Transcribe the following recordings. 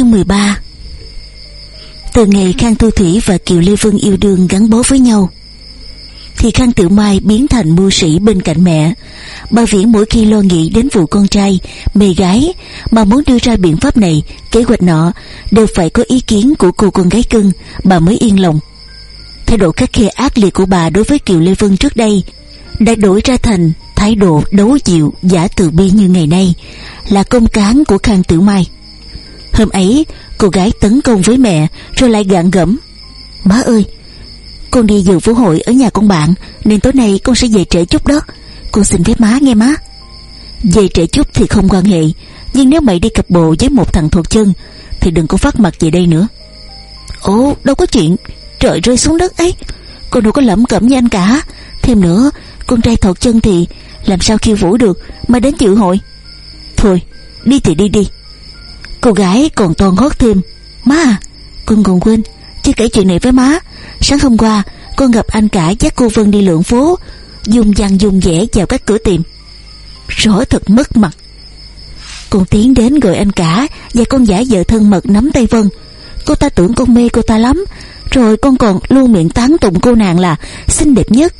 Chương 13 Từ ngày Khang Thu Thủy và Kiều Lê Vân yêu đương gắn bó với nhau Thì Khang Tử Mai biến thành mưu sĩ bên cạnh mẹ. Bà Viễn mỗi khi lo nghĩ đến vụ con trai, mê gái Mà muốn đưa ra biện pháp này, kế hoạch nọ Đều phải có ý kiến của cô con gái cưng Bà mới yên lòng. Thái độ khắc khe ác liệt của bà đối với Kiều Lê Vân trước đây Đã đổi ra thành thái độ đấu chịu, giả từ bi như ngày nay Là công cán của Khang Tử Mai. Hôm ấy, cô gái tấn công với mẹ, Rồi lại gạn gẫm. Má ơi, Con đi dự vũ hội ở nhà con bạn, Nên tối nay con sẽ về trễ chút đó. Con xin phép má nghe má. Về trễ chút thì không quan hệ, Nhưng nếu mày đi cặp bộ với một thằng thuộc chân, Thì đừng có phát mặt về đây nữa. Ồ, đâu có chuyện, Trời rơi xuống đất ấy. Con đâu có lẩm cẩm như anh cả. Thêm nữa, con trai thọt chân thì Làm sao khiêu vũ được mà đến dự hội? Thôi, đi thì đi đi Cô gái còn toàn hót thêm. Má à Con còn quên. Chưa kể chuyện này với má. Sáng hôm qua, Con gặp anh cả dắt cô Vân đi lượn phố, Dùng dằn dùng dẻ vào các cửa tiệm. Rõ thật mất mặt. Con tiến đến gọi anh cả Và con giả vợ thân mật nắm tay Vân. Cô ta tưởng con mê cô ta lắm, Rồi con còn luôn miệng tán tụng cô nàng là Xinh đẹp nhất.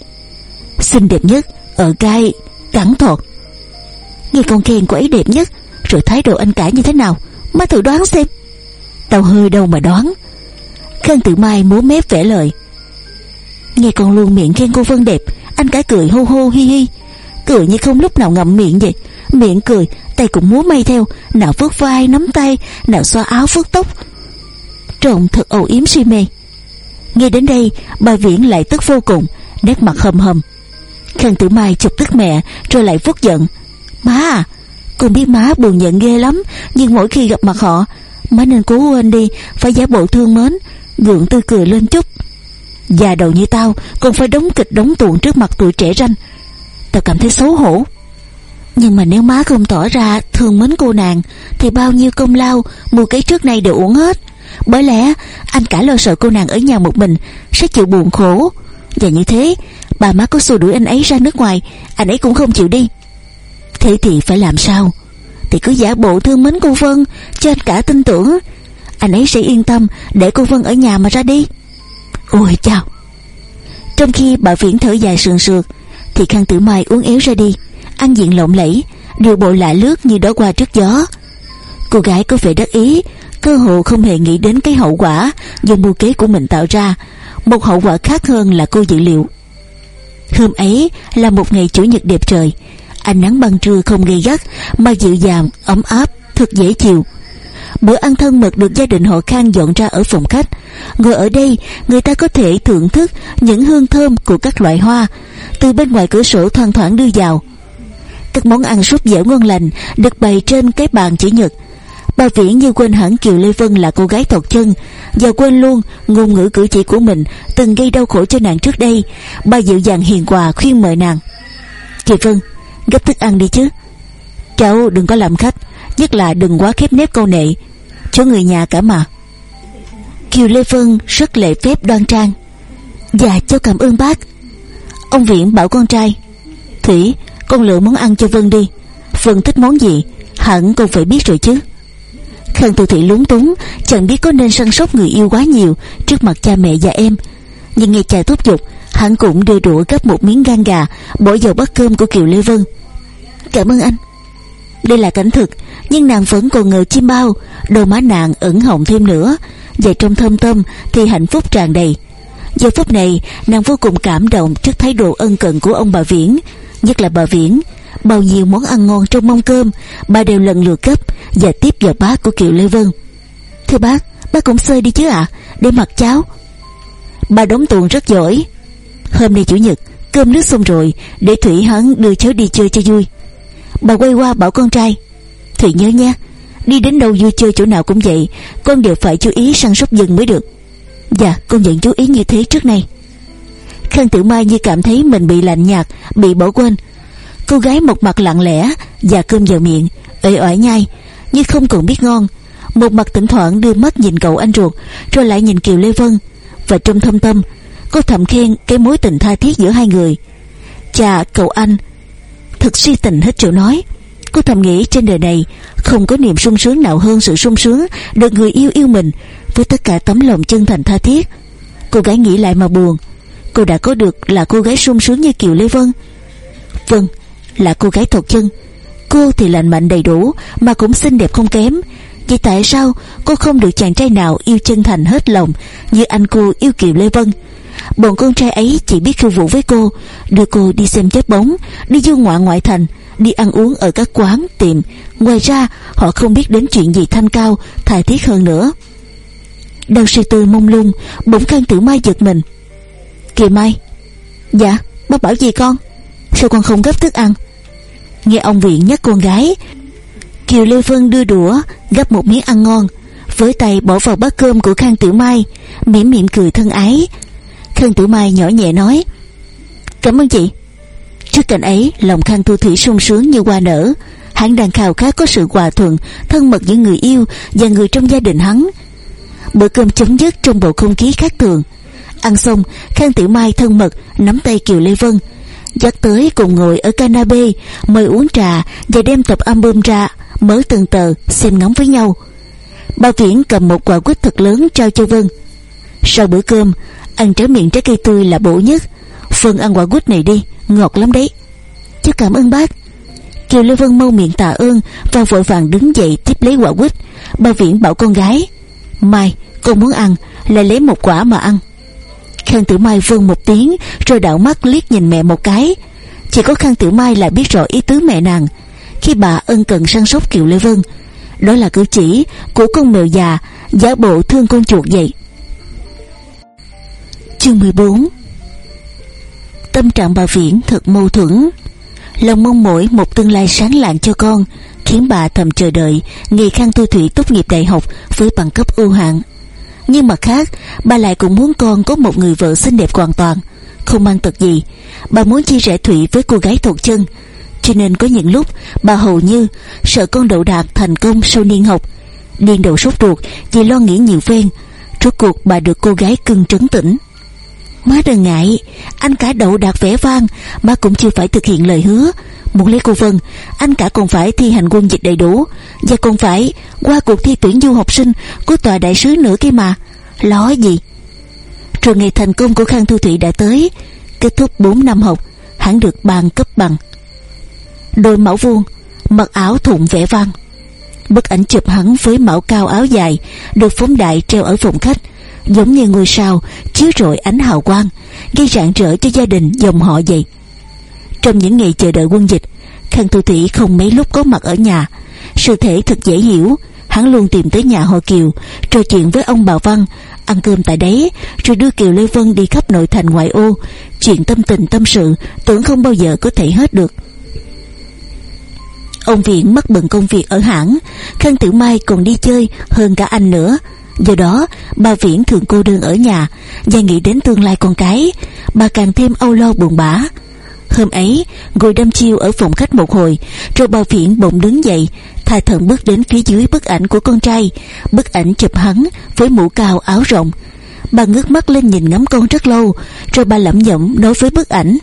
Xinh đẹp nhất Ở gai, Cẳng thọt. Nghe con khen cô ấy đẹp nhất, Rồi thái độ anh cả như thế nào? Má thử đoán xem. Tao hơi đâu mà đoán. Khang Tử mai múa mép vẽ lời. Nghe con luôn miệng khen cô Vân đẹp, Anh cả cười hô hô hi hi. Cười như không lúc nào ngậm miệng vậy. Miệng cười, Tay cũng múa may theo. Nào vuốt vai nắm tay, Nào xoa áo vuốt tóc. Trộn thật âu yếm si mê. Nghe đến đây Bà Viễn lại tức vô cùng, Nét mặt hầm hầm. Khang tử mai chụp tức mẹ, Rồi lại vuốt giận. Má à con biết má buồn giận ghê lắm, Nhưng mỗi khi gặp mặt họ, Má nên cố quên đi, Phải giả bộ thương mến. Gượng tươi cười lên chút. Già đầu như tao, Còn phải đóng kịch đóng tuồng trước mặt tuổi trẻ ranh. Tao cảm thấy xấu hổ. Nhưng mà nếu má không tỏ ra thương mến cô nàng, Thì bao nhiêu công lao, Mùa cái trước này đều uống hết. Bởi lẽ, anh cả lo sợ cô nàng ở nhà một mình, Sẽ chịu buồn khổ. Và như thế, Bà má có xua đuổi anh ấy ra nước ngoài, Anh ấy cũng không chịu đi. Thế thì phải làm sao? Thì cứ giả bộ thương mến cô Vân Cho anh cả tin tưởng. Anh ấy sẽ yên tâm để cô Vân ở nhà mà ra đi. Ôi chào Trong khi bà Viễn thở dài sườn sượt, Thì Khang Tử Mai uống éo ra đi, Ăn diện lộng lẫy Điều bộ lạ lướt như đó qua trước gió. Cô gái có vẻ đắc ý, Cơ hồ không hề nghĩ đến cái hậu quả Do mưu kế của mình tạo ra. Một hậu quả khác hơn là cô dự liệu. Hôm ấy là một ngày chủ nhật đẹp trời Ánh nắng ban trưa không gây gắt Mà dịu dàng, ấm áp, thật dễ chịu. Bữa ăn thân mật được gia đình họ Khang dọn ra ở phòng khách. Ngồi ở đây Người ta có thể thưởng thức Những hương thơm của các loại hoa. Từ bên ngoài cửa sổ thoang thoảng đưa vào. Các món ăn súp dẻo ngon lành Được bày trên cái bàn chữ nhật. Bà Viễn như quên hẳn Kiều Lê Vân là cô gái thọt chân. Và quên luôn ngôn ngữ cử chỉ của mình Từng gây đau khổ cho nàng trước đây. Bà dịu dàng hiền hòa khuyên mời nàng. Chị Vân Gấp thức ăn đi chứ. Cháu đừng có làm khách, Nhất là đừng quá khép nép câu nệ. Cho người nhà cả mà. Kiều Lê Vân rất lệ phép đoan trang. Dạ cháu cảm ơn bác. Ông Viễn bảo con trai, Thủy, con lựa món ăn cho Vân đi. Vân thích món gì, Hẳn con phải biết rồi chứ. Khang Thu Thị lúng túng, Chẳng biết có nên săn sóc người yêu quá nhiều Trước mặt cha mẹ và em. Nhưng nghe cha thúc giục, Hắn cũng đưa đũa gấp một miếng gan gà, Bỏ vào bát cơm của Kiều Lê Vân. Cảm ơn anh. Đây là cảnh thực Nhưng nàng vẫn còn ngờ chim bao. Đôi má nàng ẩn hồng thêm nữa. Và trong thơm tâm thì hạnh phúc tràn đầy. Giờ phút này nàng vô cùng cảm động Trước thái độ ân cần của ông bà Viễn. Nhất là bà Viễn Bao nhiêu món ăn ngon trong mông cơm Bà đều lần lượt cấp Và tiếp vào bát của Kiều Lê Vân. Thưa bác Bác cũng xơi đi chứ ạ à, Để mặc cháo. Bà đóng tuồng rất giỏi. Hôm nay chủ nhật Cơm nước xong rồi Để Thủy hắn đưa cháu đi chơi cho vui. Bà quay qua bảo con trai. Thủy nhớ nha Đi đến đâu vui chơi chỗ nào cũng vậy, Con đều phải chú ý săn sóc dừng mới được. Dạ con nhận chú ý như thế trước nay. Khang Tử Mai như cảm thấy mình bị lạnh nhạt, Bị bỏ quên. Cô gái một mặt lặng lẽ Và cơm vào miệng ể oải nhai, như không còn biết ngon. Một mặt thỉnh thoảng đưa mắt nhìn cậu anh ruột, Rồi lại nhìn Kiều Lê Vân. Và trong thâm tâm, Cô thầm khen cái mối tình tha thiết giữa hai người. Chà, cậu anh Thật si tình hết chỗ nói. Cô thầm nghĩ trên đời này Không có niềm sung sướng nào hơn sự sung sướng Được người yêu yêu mình Với tất cả tấm lòng chân thành tha thiết. Cô gái nghĩ lại mà buồn. Cô đã có được là cô gái sung sướng như Kiều Lê Vân. Vâng Là cô gái thật chân. Cô thì lành mạnh đầy đủ Mà cũng xinh đẹp không kém. Vậy tại sao cô không được chàng trai nào yêu chân thành hết lòng Như anh cô yêu Kiều Lê Vân? Bọn con trai ấy chỉ biết khiêu vũ với cô. Đưa cô đi xem chớp bóng Đi du ngoại ngoại thành Đi ăn uống ở các quán, tiệm. Ngoài ra họ không biết đến chuyện gì thanh cao Thài thiết hơn nữa. Đang suy tư mông lung Bỗng Khang Tử Mai giật mình. Kìa Mai. Dạ bác bảo gì con? Sao con không gấp thức ăn? Nghe ông Viện nhắc con gái Kiều Lê Vân đưa đũa Gấp một miếng ăn ngon. Với tay bỏ vào bát cơm của Khang Tử Mai mỉm mỉm cười thân ái Khang Tử Mai nhỏ nhẹ nói. Cảm ơn chị. Trước cảnh ấy, lòng Khang Thu Thủy sung sướng như hoa nở. Hắn đang khao khát có sự hòa thuận, Thân mật giữa người yêu Và người trong gia đình hắn. Bữa cơm chấm dứt trong bầu không khí khác thường. Ăn xong, Khang Tiểu Mai thân mật Nắm tay Kiều Lê Vân. Dắt tới cùng ngồi ở canape Mời uống trà Và đem tập album ra, Mở từng tờ, xem ngắm với nhau. Bao Viễn cầm một quả quýt thật lớn trao cho Vân. Sau bữa cơm Ăn trái miệng trái cây tươi là bổ nhất. Phần ăn quả quýt này đi, Ngọt lắm đấy. Cháu cảm ơn bác. Kiều Lê Vân mau miệng tạ ơn Và vội vàng đứng dậy tiếp lấy quả quýt. Bao Viễn bảo con gái, Mai, con muốn ăn, Lại lấy một quả mà ăn. Khang Tử Mai vương một tiếng, Rồi đảo mắt liếc nhìn mẹ một cái. Chỉ có Khang Tử Mai là biết rõ ý tứ mẹ nàng. Khi bà ân cần săn sóc Kiều Lê Vân, Đó là cử chỉ của con mèo già, Giả bộ thương con chuột vậy. Chương 14 Tâm trạng bà Viễn thật mâu thuẫn. Lòng mong mỏi một tương lai sáng lạng cho con, Khiến bà thầm chờ đợi Ngày Khang Tu Thủy tốt nghiệp đại học Với bằng cấp ưu hạng. Nhưng mặt khác, Bà lại cũng muốn con có một người vợ xinh đẹp hoàn toàn. Không mang tật gì, Bà muốn chia sẻ Thủy với cô gái thuộc chân. Cho nên có những lúc, Bà hầu như sợ con đậu đạt thành công sau niên học. Điên đầu sốt ruột Vì lo nghĩ nhiều phen, Rốt cuộc bà được cô gái cưng trấn tĩnh. Má đừng ngại. Anh cả đậu đạt vẻ vang. Má cũng chưa phải thực hiện lời hứa. Muốn lấy cô Vân, Anh cả còn phải thi hành quân dịch đầy đủ. Và còn phải, qua cuộc thi tuyển du học sinh Của tòa đại sứ nữa kia mà. Lo gì? Rồi ngày thành công của Khang Thu Thủy đã tới. Kết thúc 4 năm học, Hắn được bàn cấp bằng. Đôi mẫu vuông, Mặc áo thụng vẻ vang. Bức ảnh chụp hắn với mão cao áo dài, Được phóng đại treo ở phòng khách giống như ngôi sao, chiếu rọi ánh hào quang, gây rạng rỡ cho gia đình, dòng họ vậy. Trong những ngày chờ đợi quân dịch, khang thu thủy không mấy lúc có mặt ở nhà. Sự thể thật dễ hiểu, hắn luôn tìm tới nhà họ kiều, trò chuyện với ông bà văn, ăn cơm tại đấy, rồi đưa kiều lê vân đi khắp nội thành ngoại ô. Chuyện tâm tình tâm sự tưởng không bao giờ có thể hết được. Ông viện mất bận công việc ở hãng, khang tiểu mai còn đi chơi hơn cả anh nữa. Do đó bà Viễn thường cô đơn ở nhà Và nghĩ đến tương lai con cái, Bà càng thêm âu lo buồn bã. Hôm ấy ngồi đâm chiêu ở phòng khách một hồi, Rồi bà Viễn bỗng đứng dậy Thai thận bước đến phía dưới bức ảnh của con trai. Bức ảnh chụp hắn Với mũ cao áo rộng. Bà ngước mắt lên nhìn ngắm con rất lâu, Rồi bà lẩm nhẩm nói với bức ảnh,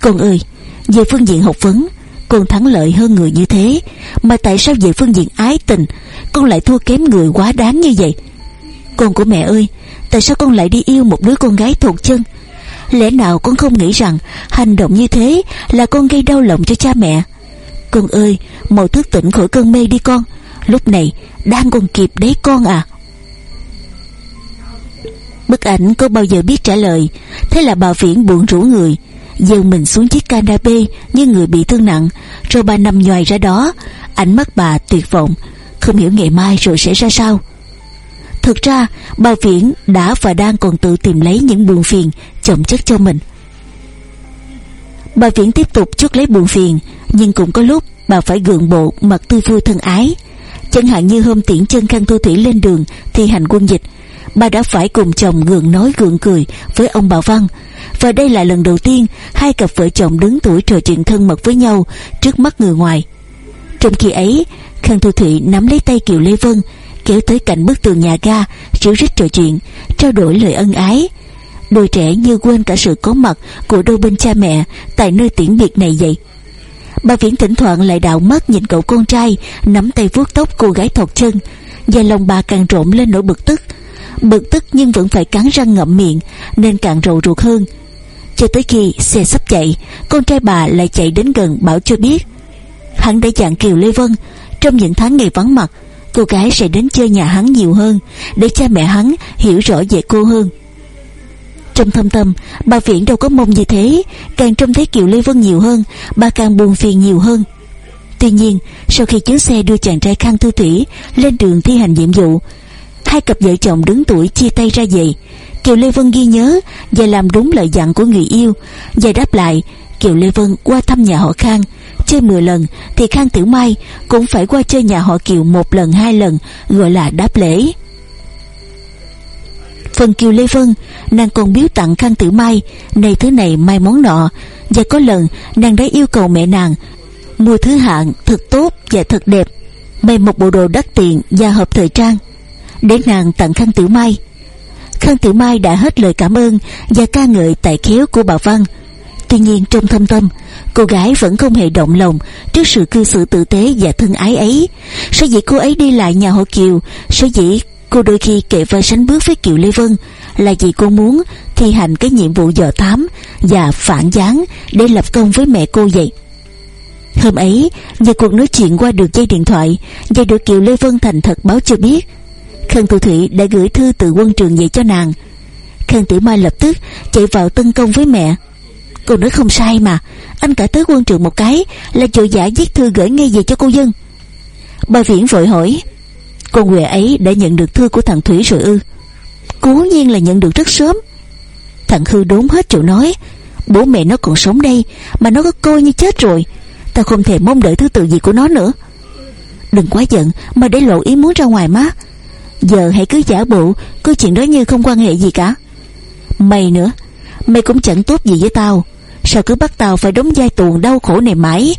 Con ơi, Về phương diện học vấn con thắng lợi hơn người như thế. Mà tại sao về phương diện ái tình, con lại thua kém người quá đáng như vậy? Con của mẹ ơi, Tại sao con lại đi yêu một đứa con gái thuộc chân? Lẽ nào con không nghĩ rằng Hành động như thế Là con gây đau lòng cho cha mẹ? Con ơi Mau thức tỉnh khỏi cơn mê đi con. Lúc này, đang còn kịp đấy con à. Bức ảnh có bao giờ biết trả lời, Thế là bà Viễn buồn rủ người. Dần mình xuống chiếc canape Như người bị thương nặng. Rồi bà nằm nhòi ra đó. Ánh mắt bà tuyệt vọng. Không hiểu ngày mai rồi sẽ ra sao. Thực ra, bà Viễn đã và đang còn tự tìm lấy những buồn phiền chồng chất cho mình. Bà Viễn tiếp tục chuốc lấy buồn phiền, Nhưng cũng có lúc bà phải gượng bộ mặt tươi vui thân ái. Chẳng hạn như hôm tiễn chân Khang Thu Thủy lên đường thi hành quân dịch, Bà đã phải cùng chồng gượng nói gượng cười với ông bà Văn. Và đây là lần đầu tiên hai cặp vợ chồng đứng tuổi trò chuyện thân mật với nhau trước mắt người ngoài. Trong khi ấy, Khang Thu Thủy nắm lấy tay Kiều Lê Vân, kéo tới cạnh bức tường nhà ga, ríu rít trò chuyện, trao đổi lời ân ái. Đôi trẻ như quên cả sự có mặt của đôi bên cha mẹ tại nơi tiễn biệt này vậy. Bà Viễn thỉnh thoảng lại đạo mắt nhìn cậu con trai, Nắm tay vuốt tóc cô gái thọt chân, Và lòng bà càng rộn lên nỗi bực tức. Bực tức nhưng vẫn phải cắn răng ngậm miệng, Nên càng rầu ruột hơn. Cho tới khi xe sắp chạy, Con trai bà lại chạy đến gần bảo cho biết, Hắn đã dặn Kiều Lê Vân, Trong những tháng ngày vắng mặt, Cô gái sẽ đến chơi nhà hắn nhiều hơn, Để cha mẹ hắn hiểu rõ về cô hơn. Trong thâm tâm, Bà Viễn đâu có mong như thế, Càng trông thấy Kiều Lê Vân nhiều hơn, Bà càng buồn phiền nhiều hơn. Tuy nhiên, sau khi chuyến xe đưa chàng trai Khang Thư Thủy Lên đường thi hành nhiệm vụ Hai cặp vợ chồng đứng tuổi chia tay ra về. Kiều Lê Vân ghi nhớ Và làm đúng lời dặn của người yêu Và đáp lại, Kiều Lê Vân qua thăm nhà họ Khang, Chơi 10 lần Thì Khang Tử Mai Cũng phải qua chơi nhà họ Kiều một lần, hai lần, Gọi là đáp lễ. Phần Kiều Lê Vân, Nàng còn biếu tặng Khang Tử Mai, Này thứ này mai món nọ. Và có lần nàng đã yêu cầu mẹ nàng Mua thứ hạng thật tốt và thật đẹp, May một bộ đồ đắt tiền và hợp thời trang. Để nàng tặng khăn Tử Mai. Khăn Tử Mai đã hết lời cảm ơn Và ca ngợi tài khéo của bà Văn. Tuy nhiên trong thâm tâm, Cô gái vẫn không hề động lòng Trước sự cư xử tử tế và thân ái ấy. Sở dĩ cô ấy đi lại nhà họ Kiều, Sở dĩ Cô đôi khi kể vai sánh bước với Kiều Lê Vân Là vì cô muốn thi hành cái nhiệm vụ dò thám Và phản gián Để lập công với mẹ cô vậy. Hôm ấy Nhờ cuộc nói chuyện qua được dây điện thoại Và được Kiều Lê Vân thành thật báo cho biết Khân Thu Thủy đã gửi thư từ quân trường về cho nàng. Khân Tử Mai lập tức chạy vào tân công với mẹ. Cô nói không sai mà, Anh cả tới quân trường một cái Là chỗ giả viết thư gửi ngay về cho cô dân. Bà Viễn vội hỏi con Huệ ấy đã nhận được thư của thằng Thủy rồi ư? Cố nhiên là nhận được rất sớm. Thằng Hư đốn hết chỗ nói, Bố mẹ nó còn sống đây Mà nó có coi như chết rồi Tao không thể mong đợi thứ tự gì của nó nữa. Đừng quá giận, Mà để lộ ý muốn ra ngoài má. Giờ hãy cứ giả bộ, Cứ chuyện đó như không quan hệ gì cả. Mày nữa, Mày cũng chẳng tốt gì với tao. Sao cứ bắt tao phải đóng vai tuồng đau khổ này mãi?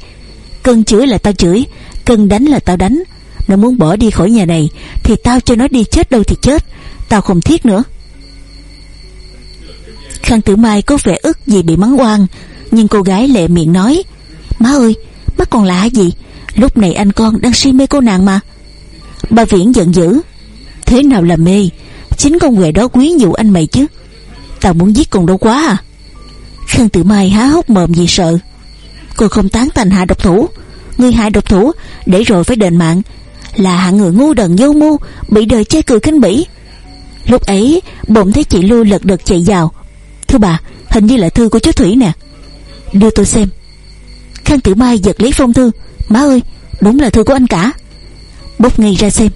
Cần chửi là tao chửi, Cần đánh là tao đánh. Nó muốn bỏ đi khỏi nhà này, Thì tao cho nó đi chết đâu thì chết. Tao không thiết nữa. Khang Tử Mai có vẻ ức vì bị mắng oan, Nhưng cô gái lệ miệng nói, Má ơi, má còn lạ gì? Lúc này anh con đang si mê cô nàng mà. Bà Viễn giận dữ Thế nào là mê? Chính con quệ đó quý dụ anh mày chứ. Tao muốn giết con đó quá à. Khương Tử Mai há hốc mồm vì sợ. Cô không tán thành hạ độc thủ. Người hại độc thủ Để rồi phải đền mạng. Là hạng người ngu đần vô mưu bị đời chê cười khinh bỉ. Lúc ấy, bỗng thấy chị lưu lật đật chạy vào. Thưa bà, hình như là thư của chú thủy nè. Đưa tôi xem. Khang tử mai giật lấy phong thư. Má ơi, đúng là thư của anh cả. Bốc ngay ra xem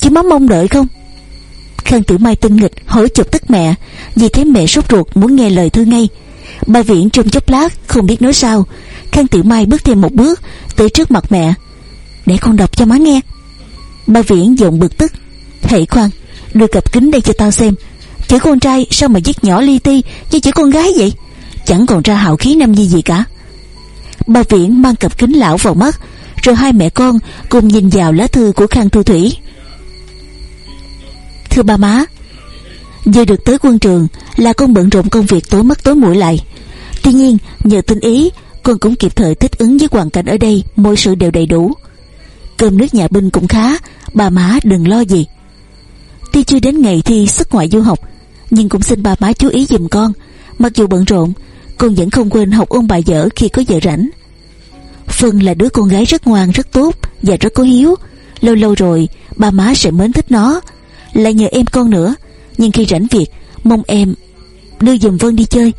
chứ má mong đợi không? Khang tử mai tinh nghịch hỏi chụp tức mẹ, vì thấy mẹ sốt ruột muốn nghe lời thư ngay. Bà viện trong chốc lát, không biết nói sao. Khang tử mai bước thêm một bước tới trước mặt mẹ. Để con đọc cho má nghe. Bà Viễn giọng bực tức. Hãy khoan, Đưa cặp kính đây cho tao xem. Chữ con trai sao mà viết nhỏ li ti Như chữ con gái vậy? Chẳng còn ra hào khí năm gì gì cả. Bà Viễn mang cặp kính lão vào mắt, Rồi hai mẹ con cùng nhìn vào lá thư của Khang Thu Thủy. Thưa ba má vừa được tới quân trường Là con bận rộn công việc tối mất tối mũi lại. Tuy nhiên, nhờ tinh ý, Con cũng kịp thời thích ứng với hoàn cảnh ở đây, Mọi sự đều đầy đủ. Cơm nước nhà binh cũng khá Bà má đừng lo gì. Tuy chưa đến ngày thi xuất ngoại du học, Nhưng cũng xin bà má chú ý giùm con. Mặc dù bận rộn, Con vẫn không quên học ôn bài dở khi có giờ rảnh. Phân là đứa con gái rất ngoan, rất tốt Và rất có hiếu. Lâu lâu rồi bà má sẽ mến thích nó. Lại nhờ em con nữa. Nhưng khi rảnh việc, Mong em đưa dùm Vân đi chơi.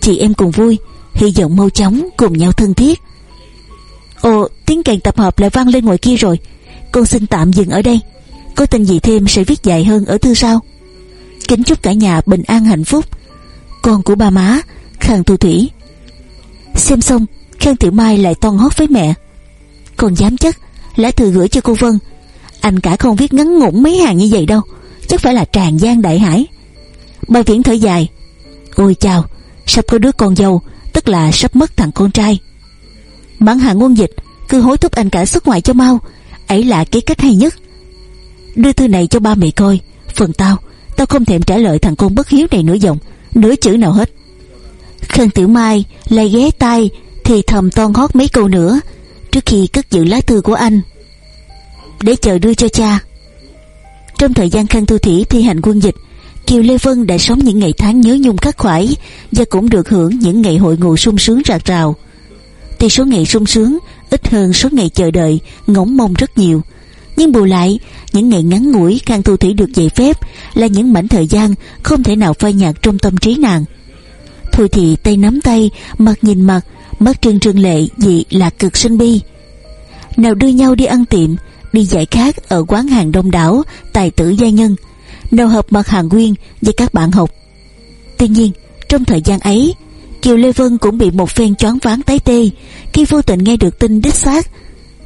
Chị em cùng vui, Hy vọng mau chóng cùng nhau thân thiết. Ồ, tiếng kèn tập hợp lại vang lên ngoài kia rồi. Con xin tạm dừng ở đây. Có tin gì thêm sẽ viết dài hơn ở thư sau. Kính chúc cả nhà bình an hạnh phúc. Con của ba má, Khang Thu Thủy. Xem xong, Khang Tiểu Mai lại toan hót với mẹ. Còn dám chắc, Lá thư gửi cho cô Vân. Anh cả không viết ngắn ngủn mấy hàng như vậy đâu. Chắc phải là tràn gian đại hải. Bao Viễn thở dài. Ôi chào Sắp có đứa con dâu Tức là sắp mất thằng con trai. Mãn hạ ngôn dịch Cứ hối thúc anh cả xuất ngoại cho mau. Ấy là cái cách hay nhất. Đưa thư này cho ba mẹ coi Phần tao Tao không thèm trả lời thằng con bất hiếu này nửa giọng, Nửa chữ nào hết. Khân Tiểu Mai lại ghé tay Thì thầm toan hót mấy câu nữa Trước khi cất giữ lá thư của anh. Để chờ đưa cho cha. Trong thời gian Khang Tu Thủy thi hành quân dịch, Kiều Lê Vân đã sống những ngày tháng nhớ nhung khắc khoải Và cũng được hưởng những ngày hội ngộ sung sướng rạc rào. Tuy số ngày sung sướng, ít hơn số ngày chờ đợi, Ngóng mong rất nhiều. Nhưng bù lại, Những ngày ngắn ngủi Khang Tu Thủy được dạy phép Là những mảnh thời gian không thể nào phai nhạt trong tâm trí nàng. Thôi thì tay nắm tay, Mặt nhìn mặt, Mắt trưng trưng lệ, dị là cực sinh bi. Nào đưa nhau đi ăn tiệm Đi giải khát ở quán hàng đông đảo Tài tử gia nhân Nào hợp mặt hàng nguyên với các bạn học. Tuy nhiên, trong thời gian ấy, Kiều Lê Vân cũng bị một phen choáng váng tái tê Khi vô tình nghe được tin đích xác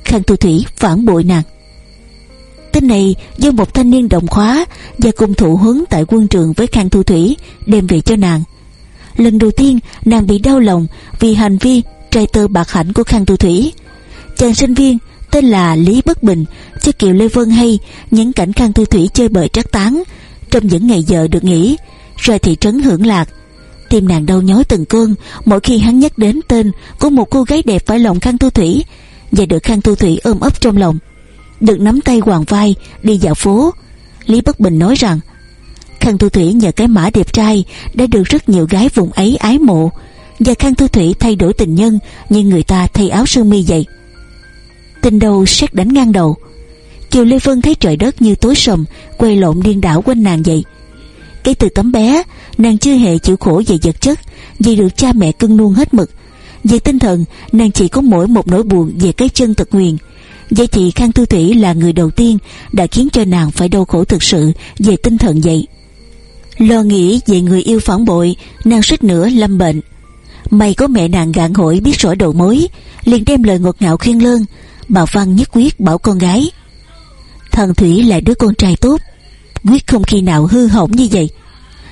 Khang Thu Thủy phản bội nàng. Tin này do một thanh niên đồng khóa Và cùng thụ huấn tại quân trường với Khang Thu Thủy Đem về cho nàng. Lần đầu tiên, nàng bị đau lòng Vì hành vi trai tơ bạc hạnh của Khang Thu Thủy. Chàng sinh viên tên là Lý Bất Bình, cho Kiều Lê Vân hay, những cảnh Khang Thu Thủy chơi bời trác tán. Trong những ngày giờ được nghỉ rồi thị trấn hưởng lạc, tim nàng đau nhói từng cơn. Mỗi khi hắn nhắc đến tên của một cô gái đẹp phải lòng Khang Thu Thủy, và được Khang Thu Thủy ôm ấp trong lòng. Được nắm tay hoàng vai, đi dạo phố. Lý Bất Bình nói rằng, Khang Thu Thủy nhờ cái mã đẹp trai đã được rất nhiều gái vùng ấy ái mộ, và Khang Thu Thủy thay đổi tình nhân như người ta thay áo sơ mi vậy tình đầu xét đánh ngang đầu. Kiều Lê Vân thấy trời đất như tối sầm, quay lộn điên đảo quanh nàng vậy. Kể từ tấm bé, nàng chưa hề chịu khổ về vật chất, vì được cha mẹ cưng nuông hết mực. Về tinh thần, nàng chỉ có mỗi một nỗi buồn về cái chân tật nguyền. Vậy thì khang tư thủy là người đầu tiên đã khiến cho nàng phải đau khổ thực sự về tinh thần vậy. Lo nghĩ về người yêu phản bội, nàng suýt nữa lâm bệnh. May có mẹ nàng gạn hỏi biết rõ đầu mối, liền đem lời ngọt ngạo khuyên lơn bà văn nhất quyết bảo con gái. Thần thủy là đứa con trai tốt. Quyết không khi nào hư hỏng như vậy.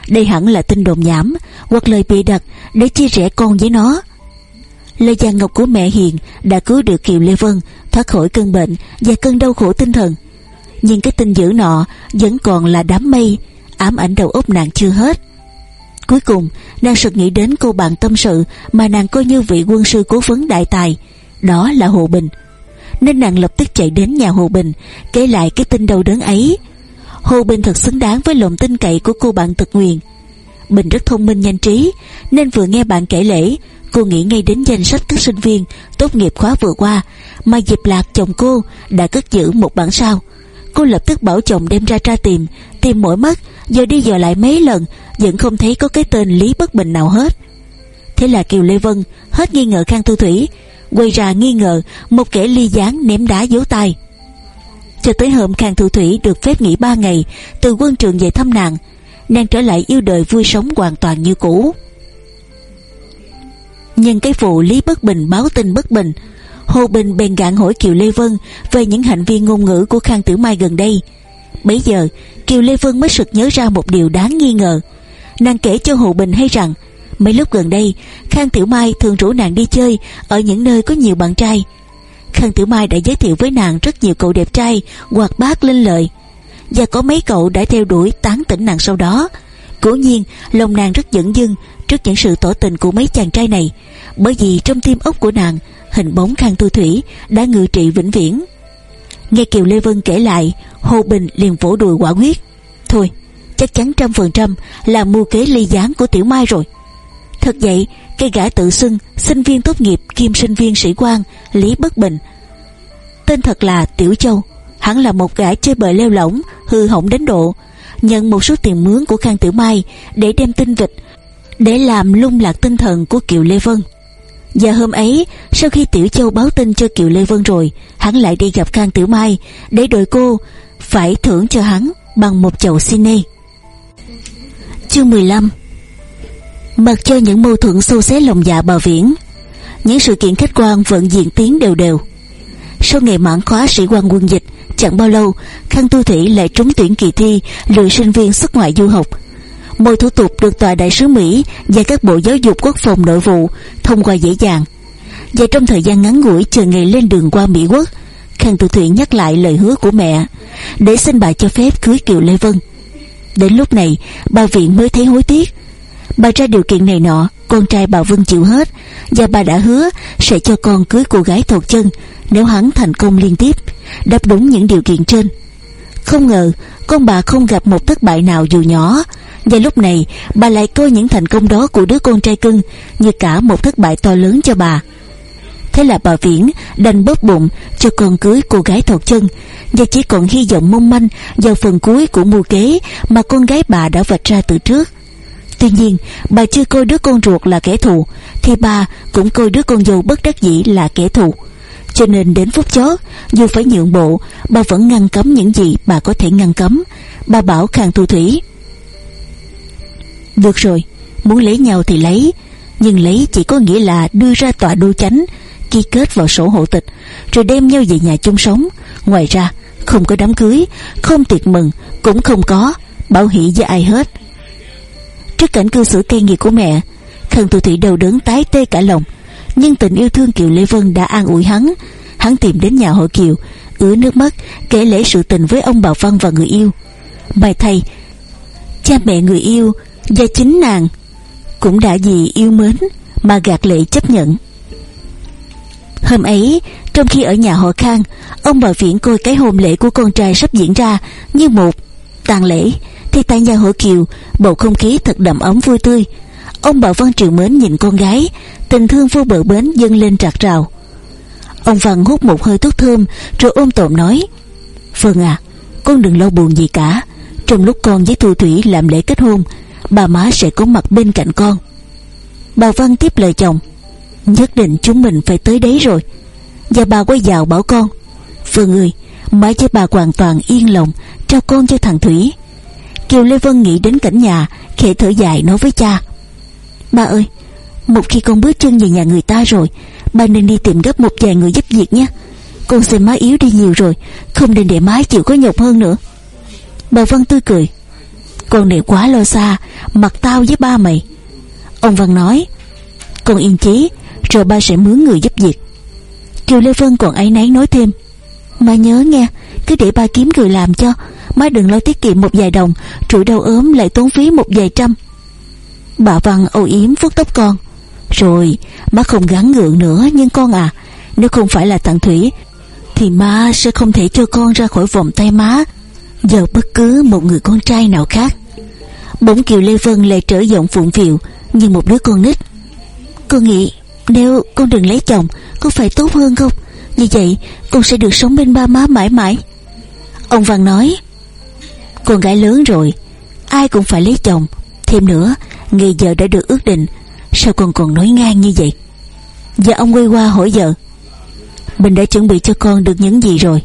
Đây hẳn là tin đồn nhảm hoặc lời bịa đặt để chia rẽ con với nó. Lời giàn ngọc của mẹ hiền đã cứu được kiều lê vân, thoát khỏi cơn bệnh và cơn đau khổ tinh thần. Nhưng cái tin dữ nọ vẫn còn là đám mây, ám ảnh đầu óc nàng chưa hết. Cuối cùng, nàng sực nghĩ đến cô bạn tâm sự mà nàng coi như vị quân sư cố vấn đại tài, đó là hồ bình nên nàng lập tức chạy đến nhà hồ bình, kể lại cái tin đau đớn ấy. Hồ Bình thật xứng đáng với lòng tin cậy của cô bạn Tật Nguyền. Bình rất thông minh nhanh trí, Nên vừa nghe bạn kể lễ, Cô nghĩ ngay đến danh sách các sinh viên Tốt nghiệp khóa vừa qua Mà Diệp Lạc chồng cô đã cất giữ một bản sao. Cô lập tức bảo chồng đem ra tra tìm Tìm mỗi mắt, Giờ đi giờ lại mấy lần, Vẫn không thấy có cái tên Lý Bất Bình nào hết. Thế là Kiều Lê Vân Hết nghi ngờ Khang Thu Thủy Quay ra nghi ngờ Một kẻ ly gián ném đá dấu tay cho tới hôm Khang Thu Thủy được phép nghỉ ba ngày từ quân trường về thăm nàng, nàng trở lại yêu đời vui sống hoàn toàn như cũ. nhưng cái vụ Lý Bất Bình báo tin bất bình, Hồ Bình bèn gạn hỏi Kiều Lê Vân về những hành vi ngôn ngữ của Khang Tử Mai gần đây. Bấy giờ, Kiều Lê Vân mới sực nhớ ra một điều đáng nghi ngờ. Nàng kể cho Hồ Bình hay rằng, mấy lúc gần đây, Khang Tiểu Mai thường rủ nàng đi chơi ở những nơi có nhiều bạn trai. Khang tiểu Mai đã giới thiệu với nàng rất nhiều cậu đẹp trai hoạt bát linh lợi. Và có mấy cậu đã theo đuổi tán tỉnh nàng sau đó. Cố nhiên lòng nàng rất dững dưng trước những sự tỏ tình của mấy chàng trai này bởi vì trong tim ốc của nàng hình bóng Khang Tu Thủy đã ngự trị vĩnh viễn. Nghe Kiều Lê Vân kể lại Hồ Bình liền vỗ đùi quả quyết. Thôi chắc chắn trăm phần trăm là mưu kế ly gián của Tiểu Mai rồi thật vậy, cây gã tự xưng sinh viên tốt nghiệp kim sinh viên sĩ quan, Lý Bất Bình. Tên thật là Tiểu Châu. Hắn là một gã chơi bời leo lỏng, hư hỏng đến độ. Nhận một số tiền mướn của Khang Tiểu Mai để đem tinh vịt, để làm lung lạc tinh thần của Kiều Lê Vân. Và hôm ấy, sau khi Tiểu Châu báo tin cho Kiều Lê Vân rồi, hắn lại đi gặp Khang Tiểu Mai để đòi cô phải thưởng cho hắn bằng một chậu cine chương 15 mặc cho những mâu thuẫn sâu xé lòng dạ bà viễn những sự kiện khách quan vẫn diễn tiến đều đều. Sau ngày mãn khóa sĩ quan quân dịch, chẳng bao lâu, khang tu thủy lại trúng tuyển kỳ thi lựa sinh viên xuất ngoại du học. Mọi thủ tục được tòa đại sứ mỹ và các bộ giáo dục quốc phòng nội vụ thông qua dễ dàng. Và trong thời gian ngắn ngủi chờ ngày lên đường qua mỹ quốc, khang tu thủy nhắc lại lời hứa của mẹ, để xin bà cho phép cưới kiều lê vân. Đến lúc này bà viện mới thấy hối tiếc bà ra điều kiện này nọ, Con trai bà Vân chịu hết. Và bà đã hứa sẽ cho con cưới cô gái thột chân, Nếu hắn thành công liên tiếp. Đáp đúng những điều kiện trên. Không ngờ, con bà không gặp một thất bại nào dù nhỏ. Và lúc này, bà lại coi những thành công đó của đứa con trai cưng Như cả một thất bại to lớn cho bà. Thế là bà Viễn đành bóp bụng cho con cưới cô gái thột chân, Và chỉ còn hy vọng mong manh vào phần cuối của mưu kế mà con gái bà đã vạch ra từ trước. Tuy nhiên, bà chưa coi đứa con ruột là kẻ thù, Thì bà cũng coi đứa con dâu bất đắc dĩ là kẻ thù. Cho nên đến phút chót, Dù phải nhượng bộ, Bà vẫn ngăn cấm những gì bà có thể ngăn cấm. Bà bảo Khang Thu Thủy, Được rồi, Muốn lấy nhau thì lấy, Nhưng lấy chỉ có nghĩa là đưa ra tòa đô chánh, Ký kết vào sổ hộ tịch, Rồi đem nhau về nhà chung sống. Ngoài ra, không có đám cưới, Không tiệc mừng, Cũng không có Bảo hỷ với ai hết. Trước cảnh cư xử cay nghiệt của mẹ. Thần tù thị đầu đớn tái tê cả lòng. Nhưng tình yêu thương Kiều Lê Vân đã an ủi hắn. Hắn tìm đến nhà hội Kiều, Ứa nước mắt, kể lễ sự tình với ông Bảo Văn và người yêu. Bài thầy Cha mẹ người yêu Và chính nàng Cũng đã vì yêu mến Mà gạt lệ chấp nhận. Hôm ấy, Trong khi ở nhà họ Khang, Ông bà Viễn coi cái hôn lễ của con trai sắp diễn ra Như một tang lễ thì tại nhà hội kiều, bầu không khí thật đậm ấm vui tươi. Ông bà văn triệu mến nhìn con gái, tình thương vô bờ bến dâng lên trạc trào ông văn hút một hơi thuốc thơm, rồi ôm tộm nói vâng à con đừng lo buồn gì cả. Trong lúc con với thu thủy làm lễ kết hôn, bà má sẽ có mặt bên cạnh con. Bà văn tiếp lời chồng, nhất định chúng mình phải tới đấy rồi. Và bà quay vào bảo con phương ơi má cho bà hoàn toàn yên lòng, trao con cho thằng thủy. Kiều Lê Vân nghĩ đến cảnh nhà, Khẽ thở dài nói với cha. Ba ơi, Một khi con bước chân về nhà người ta rồi, Ba nên đi tìm gấp một vài người giúp việc nhé. Con xem má yếu đi nhiều rồi, Không nên để má chịu có nhọc hơn nữa. Bà Văn tươi cười. Con này quá lo xa Mặt tao với ba mày. Ông Văn nói. Con yên chí, Rồi ba sẽ mướn người giúp việc. Kiều Lê Vân còn ấy nấy nói thêm. Má nhớ nghe, Cứ để ba kiếm người làm cho Má đừng lo tiết kiệm một vài đồng chuỗi đau ốm lại tốn phí một vài trăm. Bà Văn âu yếm vuốt tóc con. Rồi, má không gắn ngượng nữa Nhưng con à Nếu không phải là thằng Thủy, Thì má sẽ không thể cho con ra khỏi vòng tay má Giờ bất cứ một người con trai nào khác. Bỗng Kiều Lê Vân lại trở giọng phụng phiệu Như một đứa con nít. Con nghĩ nếu con đừng lấy chồng, Có phải tốt hơn không? Như vậy, con sẽ được sống bên ba má mãi mãi. Ông Văn nói con gái lớn rồi. Ai cũng phải lấy chồng. Thêm nữa, Ngày giờ đã được ước định. Sao con còn nói ngang như vậy? Và ông quay qua hỏi vợ. Mình đã chuẩn bị cho con được những gì rồi?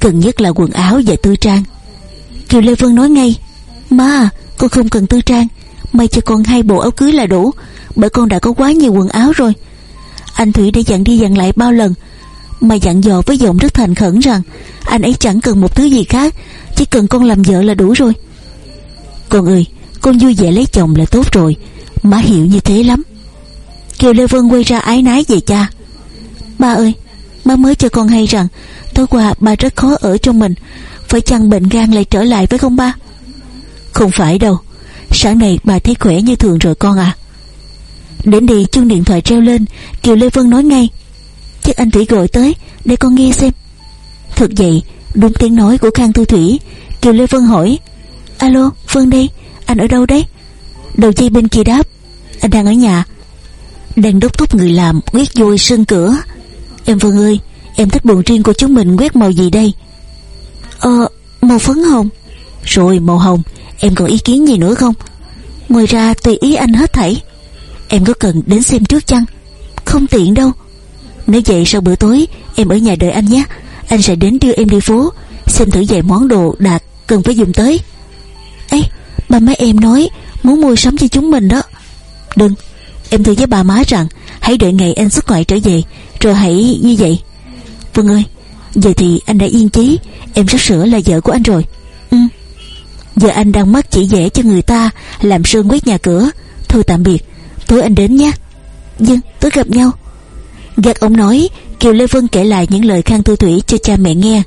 Cần nhất là quần áo và tư trang. Kiều Lê Vân nói ngay. Má con không cần tư trang. May cho con hai bộ áo cưới là đủ, Bởi con đã có quá nhiều quần áo rồi. Anh Thủy đã dặn đi dặn lại bao lần, Mà dặn dò với giọng rất thành khẩn rằng Anh ấy chẳng cần một thứ gì khác chỉ cần con làm vợ là đủ rồi. Con ơi, Con vui vẻ lấy chồng là tốt rồi. Má hiểu như thế lắm. Kiều Lê Vân quay ra ái nái về cha. Ba ơi, Má mới cho con hay rằng, Tối qua ba rất khó ở trong mình. Phải chăng bệnh gan lại trở lại với không ba? Không phải đâu. Sáng nay bà thấy khỏe như thường rồi con à. Đến đi chuông điện thoại treo lên, Kiều Lê Vân nói ngay. Chắc anh Thủy gọi tới, Để con nghe xem. Thực vậy Đúng tiếng nói của Khang Tư Thủy. Kiều Lê Vân hỏi, Alo, Vân đây, Anh ở đâu đấy? Đầu dây bên kia đáp, Anh đang ở nhà. Đang đốc thúc người làm, quét vôi sơn cửa. Em Vân ơi, Em thích buồn riêng của chúng mình quét màu gì đây? Ờ Màu phấn hồng. Rồi, màu hồng, Em còn ý kiến gì nữa không? Ngoài ra tùy ý anh hết thảy. Em có cần đến xem trước chăng? Không tiện đâu. Nếu vậy, sau bữa tối, Em ở nhà đợi anh nhé anh sẽ đến đưa em đi phố. Xem thử vài món đồ đạt cần phải dùng tới. Ấy ba má em nói Muốn mua sắm cho chúng mình đó. Đừng, Em thưa với bà má rằng Hãy đợi ngày anh xuất ngoại trở về, Rồi hãy như vậy. Vâng ơi, Giờ thì anh đã yên chí, Em sắp sửa là vợ của anh rồi. Ừ. Giờ anh đang mất chỉ vẽ cho người ta Làm sơn quét nhà cửa. Thôi tạm biệt, Tối anh đến nhé. Vâng tối gặp nhau. Gạt ông nói Kiều Lê Vân kể lại những lời Khang Thu Thủy cho cha mẹ nghe.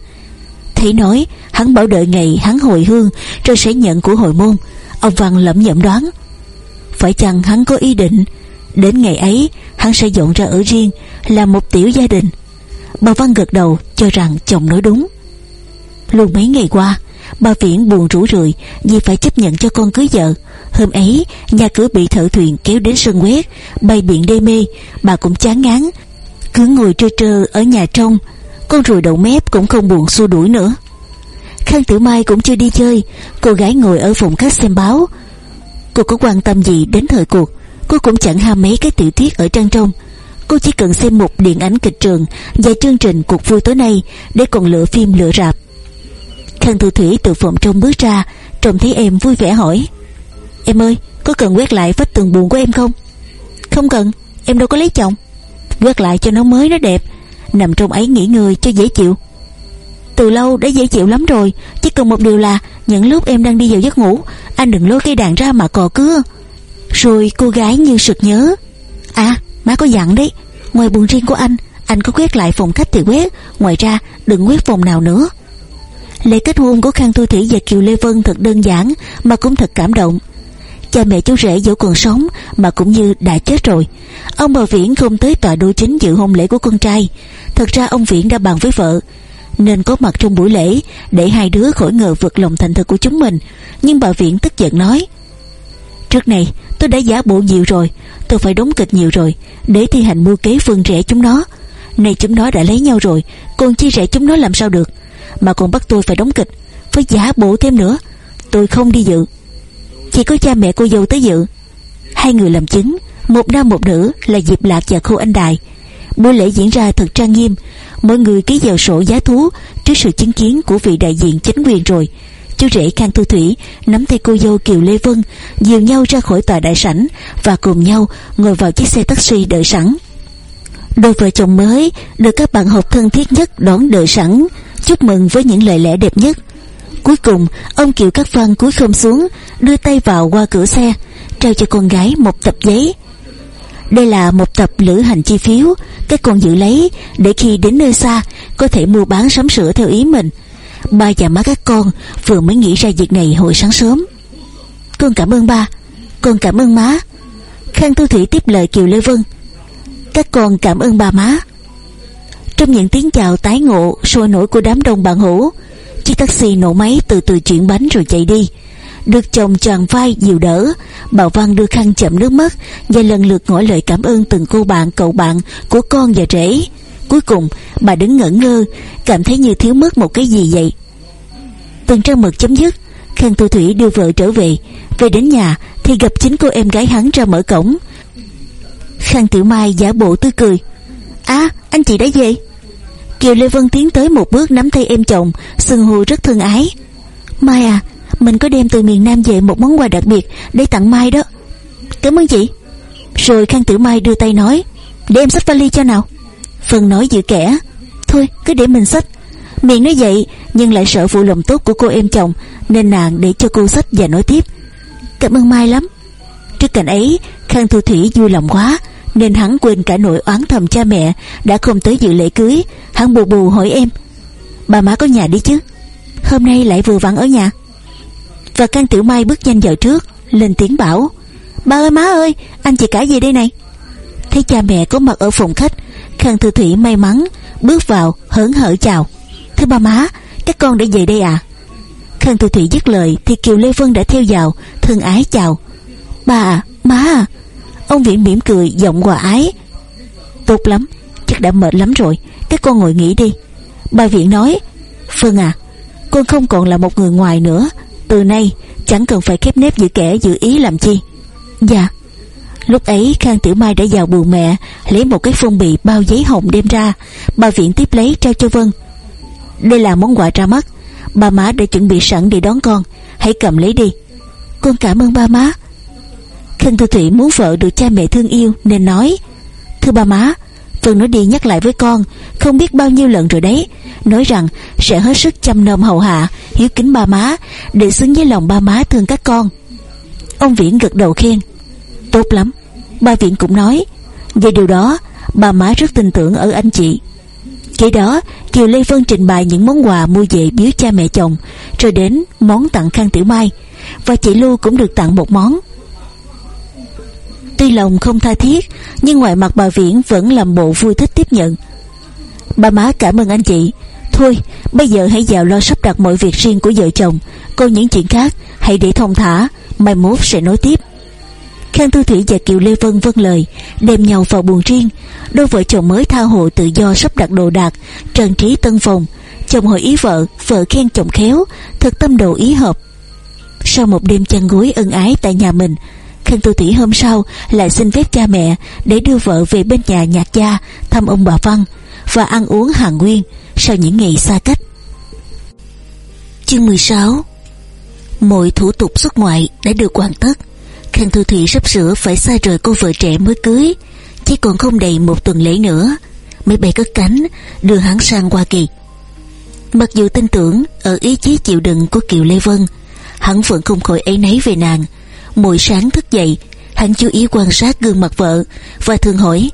Thấy nói, Hắn bảo đợi ngày hắn hồi hương, Rồi sẽ nhận của hội môn. Ông Văn lẩm nhẩm đoán, Phải chăng hắn có ý định, Đến ngày ấy, hắn sẽ dọn ra ở riêng, Là một tiểu gia đình? Bà Văn gật đầu, cho rằng chồng nói đúng. Luôn mấy ngày qua, Bà Viễn buồn rủ rượi Vì phải chấp nhận cho con cưới vợ. Hôm ấy, nhà cửa bị thợ thuyền kéo đến sân quét, Bay biển đê mê, Bà cũng chán ngán cứ ngồi trơ trơ ở nhà trong, Con ruồi đậu mép cũng không buồn xua đuổi nữa. Khang Tử Mai cũng chưa đi chơi, Cô gái ngồi ở phòng khách xem báo. Cô có quan tâm gì đến thời cuộc, Cô cũng chẳng ham mấy cái tiểu tiết ở trang trong. Cô chỉ cần xem một điện ảnh kịch trường Và chương trình cuộc vui tối nay Để còn lựa phim lựa rạp. Khang Thu Thủy từ phòng trong bước ra, Trông thấy em vui vẻ hỏi, Em ơi, có cần quét lại vách tường buồn của em không? Không cần, Em đâu có lấy chồng. Quét lại cho nó mới nó đẹp. Nằm trong ấy nghỉ ngơi cho dễ chịu. Từ lâu đã dễ chịu lắm rồi, Chỉ cần một điều là Những lúc em đang đi vào giấc ngủ, Anh đừng lôi cây đàn ra mà cò cưa. Rồi cô gái như sực nhớ À má có dặn đấy, Ngoài buồng riêng của anh Anh có quét lại phòng khách thì quét, Ngoài ra đừng quét phòng nào nữa. Lễ kết hôn của Khang Thu Thủy và Kiều Lê Vân thật đơn giản Mà cũng thật cảm động. Cha mẹ chú rể dẫu còn sống Mà cũng như đã chết rồi. Ông bà Viễn không tới tòa đô chính dự hôn lễ của con trai. Thật ra ông Viễn đã bàn với vợ, Nên có mặt trong buổi lễ Để hai đứa khỏi ngờ vượt lòng thành thật của chúng mình. Nhưng bà Viễn tức giận nói, Trước này, tôi đã giả bộ nhiều rồi, Tôi phải đóng kịch nhiều rồi, Để thi hành mưu kế phương rẻ chúng nó. Này chúng nó đã lấy nhau rồi, Còn chi rẽ chúng nó làm sao được? Mà còn bắt tôi phải đóng kịch, Phải giả bộ thêm nữa. Tôi không đi dự chỉ có cha mẹ cô dâu tới dự. Hai người làm chứng, Một nam một nữ là Diệp Lạc và Khâu Anh Đài. Buổi lễ diễn ra thật trang nghiêm. Mọi người ký vào sổ giá thú Trước sự chứng kiến của vị đại diện chính quyền rồi. Chú rể Khang Thu Thủy Nắm tay cô dâu Kiều Lê Vân, Dìu nhau ra khỏi tòa đại sảnh Và cùng nhau ngồi vào chiếc xe taxi đợi sẵn. Đôi vợ chồng mới Được các bạn học thân thiết nhất đón đợi sẵn. Chúc mừng với những lời lẽ đẹp nhất. Cuối cùng, ông Kiều Cát Văn cúi không xuống, Đưa tay vào qua cửa xe, Trao cho con gái một tập giấy. Đây là một tập lữ hành chi phiếu, Các con giữ lấy, Để khi đến nơi xa, Có thể mua bán sắm sửa theo ý mình. Ba và má các con Vừa mới nghĩ ra việc này hồi sáng sớm. Con cảm ơn ba, Con cảm ơn má. Khang tu Thủy tiếp lời Kiều Lê Vân. Các con cảm ơn ba má. Trong những tiếng chào tái ngộ, Sôi nổi của đám đông bạn hữu Chiếc taxi nổ máy từ từ chuyển bánh rồi chạy đi. Được chồng tràn vai dìu đỡ Bảo Văn đưa khăn chậm nước mắt Và lần lượt ngỏ lời cảm ơn từng cô bạn, cậu bạn Của con và rể. Cuối cùng, bà đứng ngẩn ngơ, Cảm thấy như thiếu mất một cái gì vậy. Từng trang mực chấm dứt, Khang Tu Thủy đưa vợ trở về. Về đến nhà thì gặp chính cô em gái hắn ra mở cổng. Khang Tiểu Mai giả bộ tươi cười. À anh chị đã về? Kiều Lê Vân tiến tới một bước nắm tay em chồng sừng hù rất thương ái. Mai à Mình có đem từ miền Nam về một món quà đặc biệt Để tặng Mai đó. Cảm ơn chị. Rồi Khang Tử Mai đưa tay nói Để em xách vali cho nào. Phần nói dự kẻ, Thôi, cứ để mình xách Miệng nói vậy, Nhưng lại sợ phụ lòng tốt của cô em chồng, Nên nàng để cho cô sách và nói tiếp, Cảm ơn Mai lắm. Trước cảnh ấy, Khang Thu Thủy vui lòng quá nên hắn quên cả nỗi oán thầm cha mẹ, đã không tới dự lễ cưới. Hắn bù bù hỏi em, bà má có nhà đi chứ? Hôm nay lại vừa vặn ở nhà. Và can tiểu mai bước nhanh vào trước, lên tiếng bảo ba ơi, má ơi, anh chị cả về đây này. Thấy cha mẹ có mặt ở phòng khách, khang thư thủy may mắn bước vào, hớn hở chào, thưa ba má, các con đã về đây à? Khang thư thủy dứt lời thì kiều lê vân đã theo vào, thân ái chào, bà à má à. Ông Viễn mỉm cười, giọng hòa ái. Tốt lắm, Chắc đã mệt lắm rồi. Các con ngồi nghỉ đi. Bà Viễn nói vâng phương à Con không còn là một người ngoài nữa. Từ nay, chẳng cần phải khép nép giữ kẻ giữ ý làm chi. Dạ. Lúc ấy, Khang Tiểu Mai đã vào buồng mẹ, Lấy một cái phong bì bao giấy hồng đem ra. Bà Viện tiếp lấy, trao cho Vân. Đây là món quà ra mắt. Bà má đã chuẩn bị sẵn để đón con. Hãy cầm lấy đi. Con cảm ơn ba má. Khương Tư Thủy muốn vợ được cha mẹ thương yêu Nên nói, Thưa ba má Vân nói đi nhắc lại với con, Không biết bao nhiêu lần rồi đấy. Nói rằng sẽ hết sức chăm nom hậu hạ, Hiếu kính ba má, Để xứng với lòng ba má thương các con. Ông Viễn gật đầu khen, Tốt lắm. Ba Viễn cũng nói, Về điều đó Bà má rất tin tưởng ở anh chị. Kế đó, Kiều Lê Vân trình bày những món quà mua về biếu cha mẹ chồng, Rồi đến món tặng Khang Tiểu Mai. Và chị Lưu cũng được tặng một món. Tuy lòng không tha thiết, Nhưng ngoài mặt bà Viễn vẫn làm bộ vui thích tiếp nhận. Bà má cảm ơn anh chị. Thôi, bây giờ hãy vào lo sắp đặt mọi việc riêng của vợ chồng. Còn những chuyện khác, Hãy để thông thả. Mai mốt sẽ nói tiếp. Khang Tư Thủy và Kiều Lê Vân vâng lời, Đem nhau vào buồng riêng. Đôi vợ chồng mới tha hồ tự do sắp đặt đồ đạc, Trang trí tân phòng. Chồng hỏi ý vợ Vợ khen chồng khéo, Thật tâm đồ ý hợp. Sau một đêm chăn gối ân ái tại nhà mình Khang Tư Thủy hôm sau lại xin phép cha mẹ Để đưa vợ về bên nhà nhạc gia Thăm ông bà Văn Và ăn uống hàng nguyên Sau những ngày xa cách. Chương 16 Mọi thủ tục xuất ngoại đã được hoàn tất. Khang Thư Thủy sắp sửa phải xa rời cô vợ trẻ mới cưới, Chỉ còn không đầy một tuần lễ nữa Máy bay cất cánh Đưa hắn sang Hoa Kỳ. Mặc dù tin tưởng Ở ý chí chịu đựng của Kiều Lê Vân, Hắn vẫn không khỏi ấy nấy về nàng Mỗi sáng thức dậy, Hắn chú ý quan sát gương mặt vợ Và thường hỏi,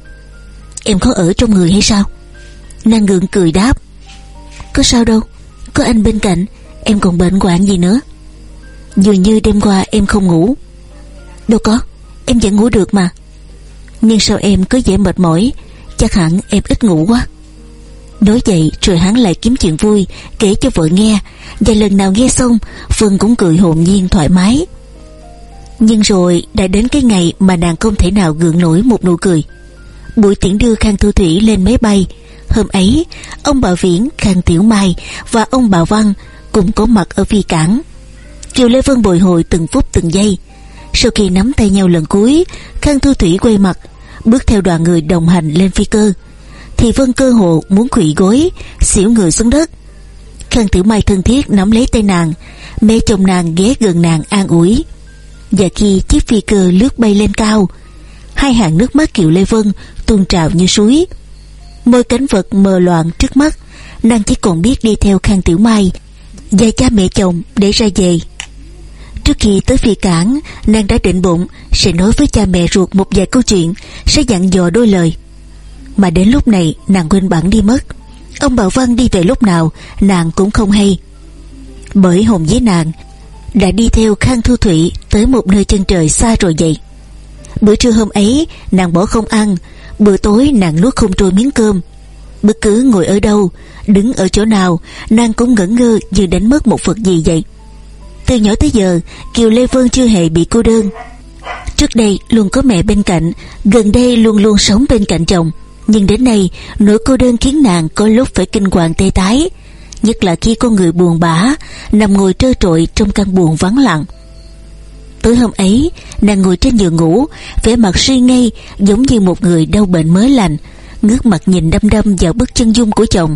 Em có ở trong người hay sao? Nàng ngượng cười đáp, Có sao đâu, Có anh bên cạnh, Em còn bệnh hoạn gì nữa. Dường như đêm qua em không ngủ. Đâu có, Em vẫn ngủ được mà. Nhưng sao em cứ dễ mệt mỏi, Chắc hẳn em ít ngủ quá. Nói vậy, rồi hắn lại kiếm chuyện vui Kể cho vợ nghe, Và lần nào nghe xong Phương cũng cười hồn nhiên thoải mái. Nhưng rồi đã đến cái ngày Mà nàng không thể nào gượng nổi một nụ cười. Buổi tiễn đưa Khang Thu Thủy lên máy bay. Hôm ấy Ông bà Viễn, Khang Tiểu Mai Và ông bà Văn Cùng có mặt ở phi cảng. Kiều Lê Vân bồi hồi từng phút từng giây. Sau khi nắm tay nhau lần cuối Khang Thu Thủy quay mặt Bước theo đoàn người đồng hành lên phi cơ. Thì Vân cơ hộ muốn quỵ gối Xỉu người xuống đất. Khang tiểu Mai thân thiết nắm lấy tay nàng Mẹ chồng nàng ghé gần nàng an ủi. Và khi chiếc phi cơ lướt bay lên cao, Hai hàng nước mắt Kiều Lê Vân tuôn trào như suối. Môi cánh vật mờ loạn trước mắt, Nàng chỉ còn biết đi theo Khang Tiểu Mai Và cha mẹ chồng để ra về. Trước khi tới phi cảng, Nàng đã định bụng Sẽ nói với cha mẹ ruột một vài câu chuyện, Sẽ dặn dò đôi lời. Mà đến lúc này, nàng quên bản đi mất. Ông Bảo Văn đi về lúc nào, Nàng cũng không hay. Bởi hồn với nàng đã đi theo Khang Thu Thủy Tới một nơi chân trời xa rồi vậy. Bữa trưa hôm ấy, Nàng bỏ không ăn, Bữa tối nàng nuốt không trôi miếng cơm. Bất cứ ngồi ở đâu, Đứng ở chỗ nào, Nàng cũng ngẩn ngơ như đánh mất một vật gì vậy. Từ nhỏ tới giờ, Kiều Lê Vân chưa hề bị cô đơn. Trước đây luôn có mẹ bên cạnh, Gần đây luôn luôn sống bên cạnh chồng. Nhưng đến nay, Nỗi cô đơn khiến nàng có lúc phải kinh hoàng tê tái. Nhất là khi con người buồn bã, Nằm ngồi trơ trội trong căn buồn vắng lặng. Tối hôm ấy, Nàng ngồi trên giường ngủ, vẻ mặt suy ngây, Giống như một người đau bệnh mới lành, Ngước mặt nhìn đăm đăm vào bức chân dung của chồng.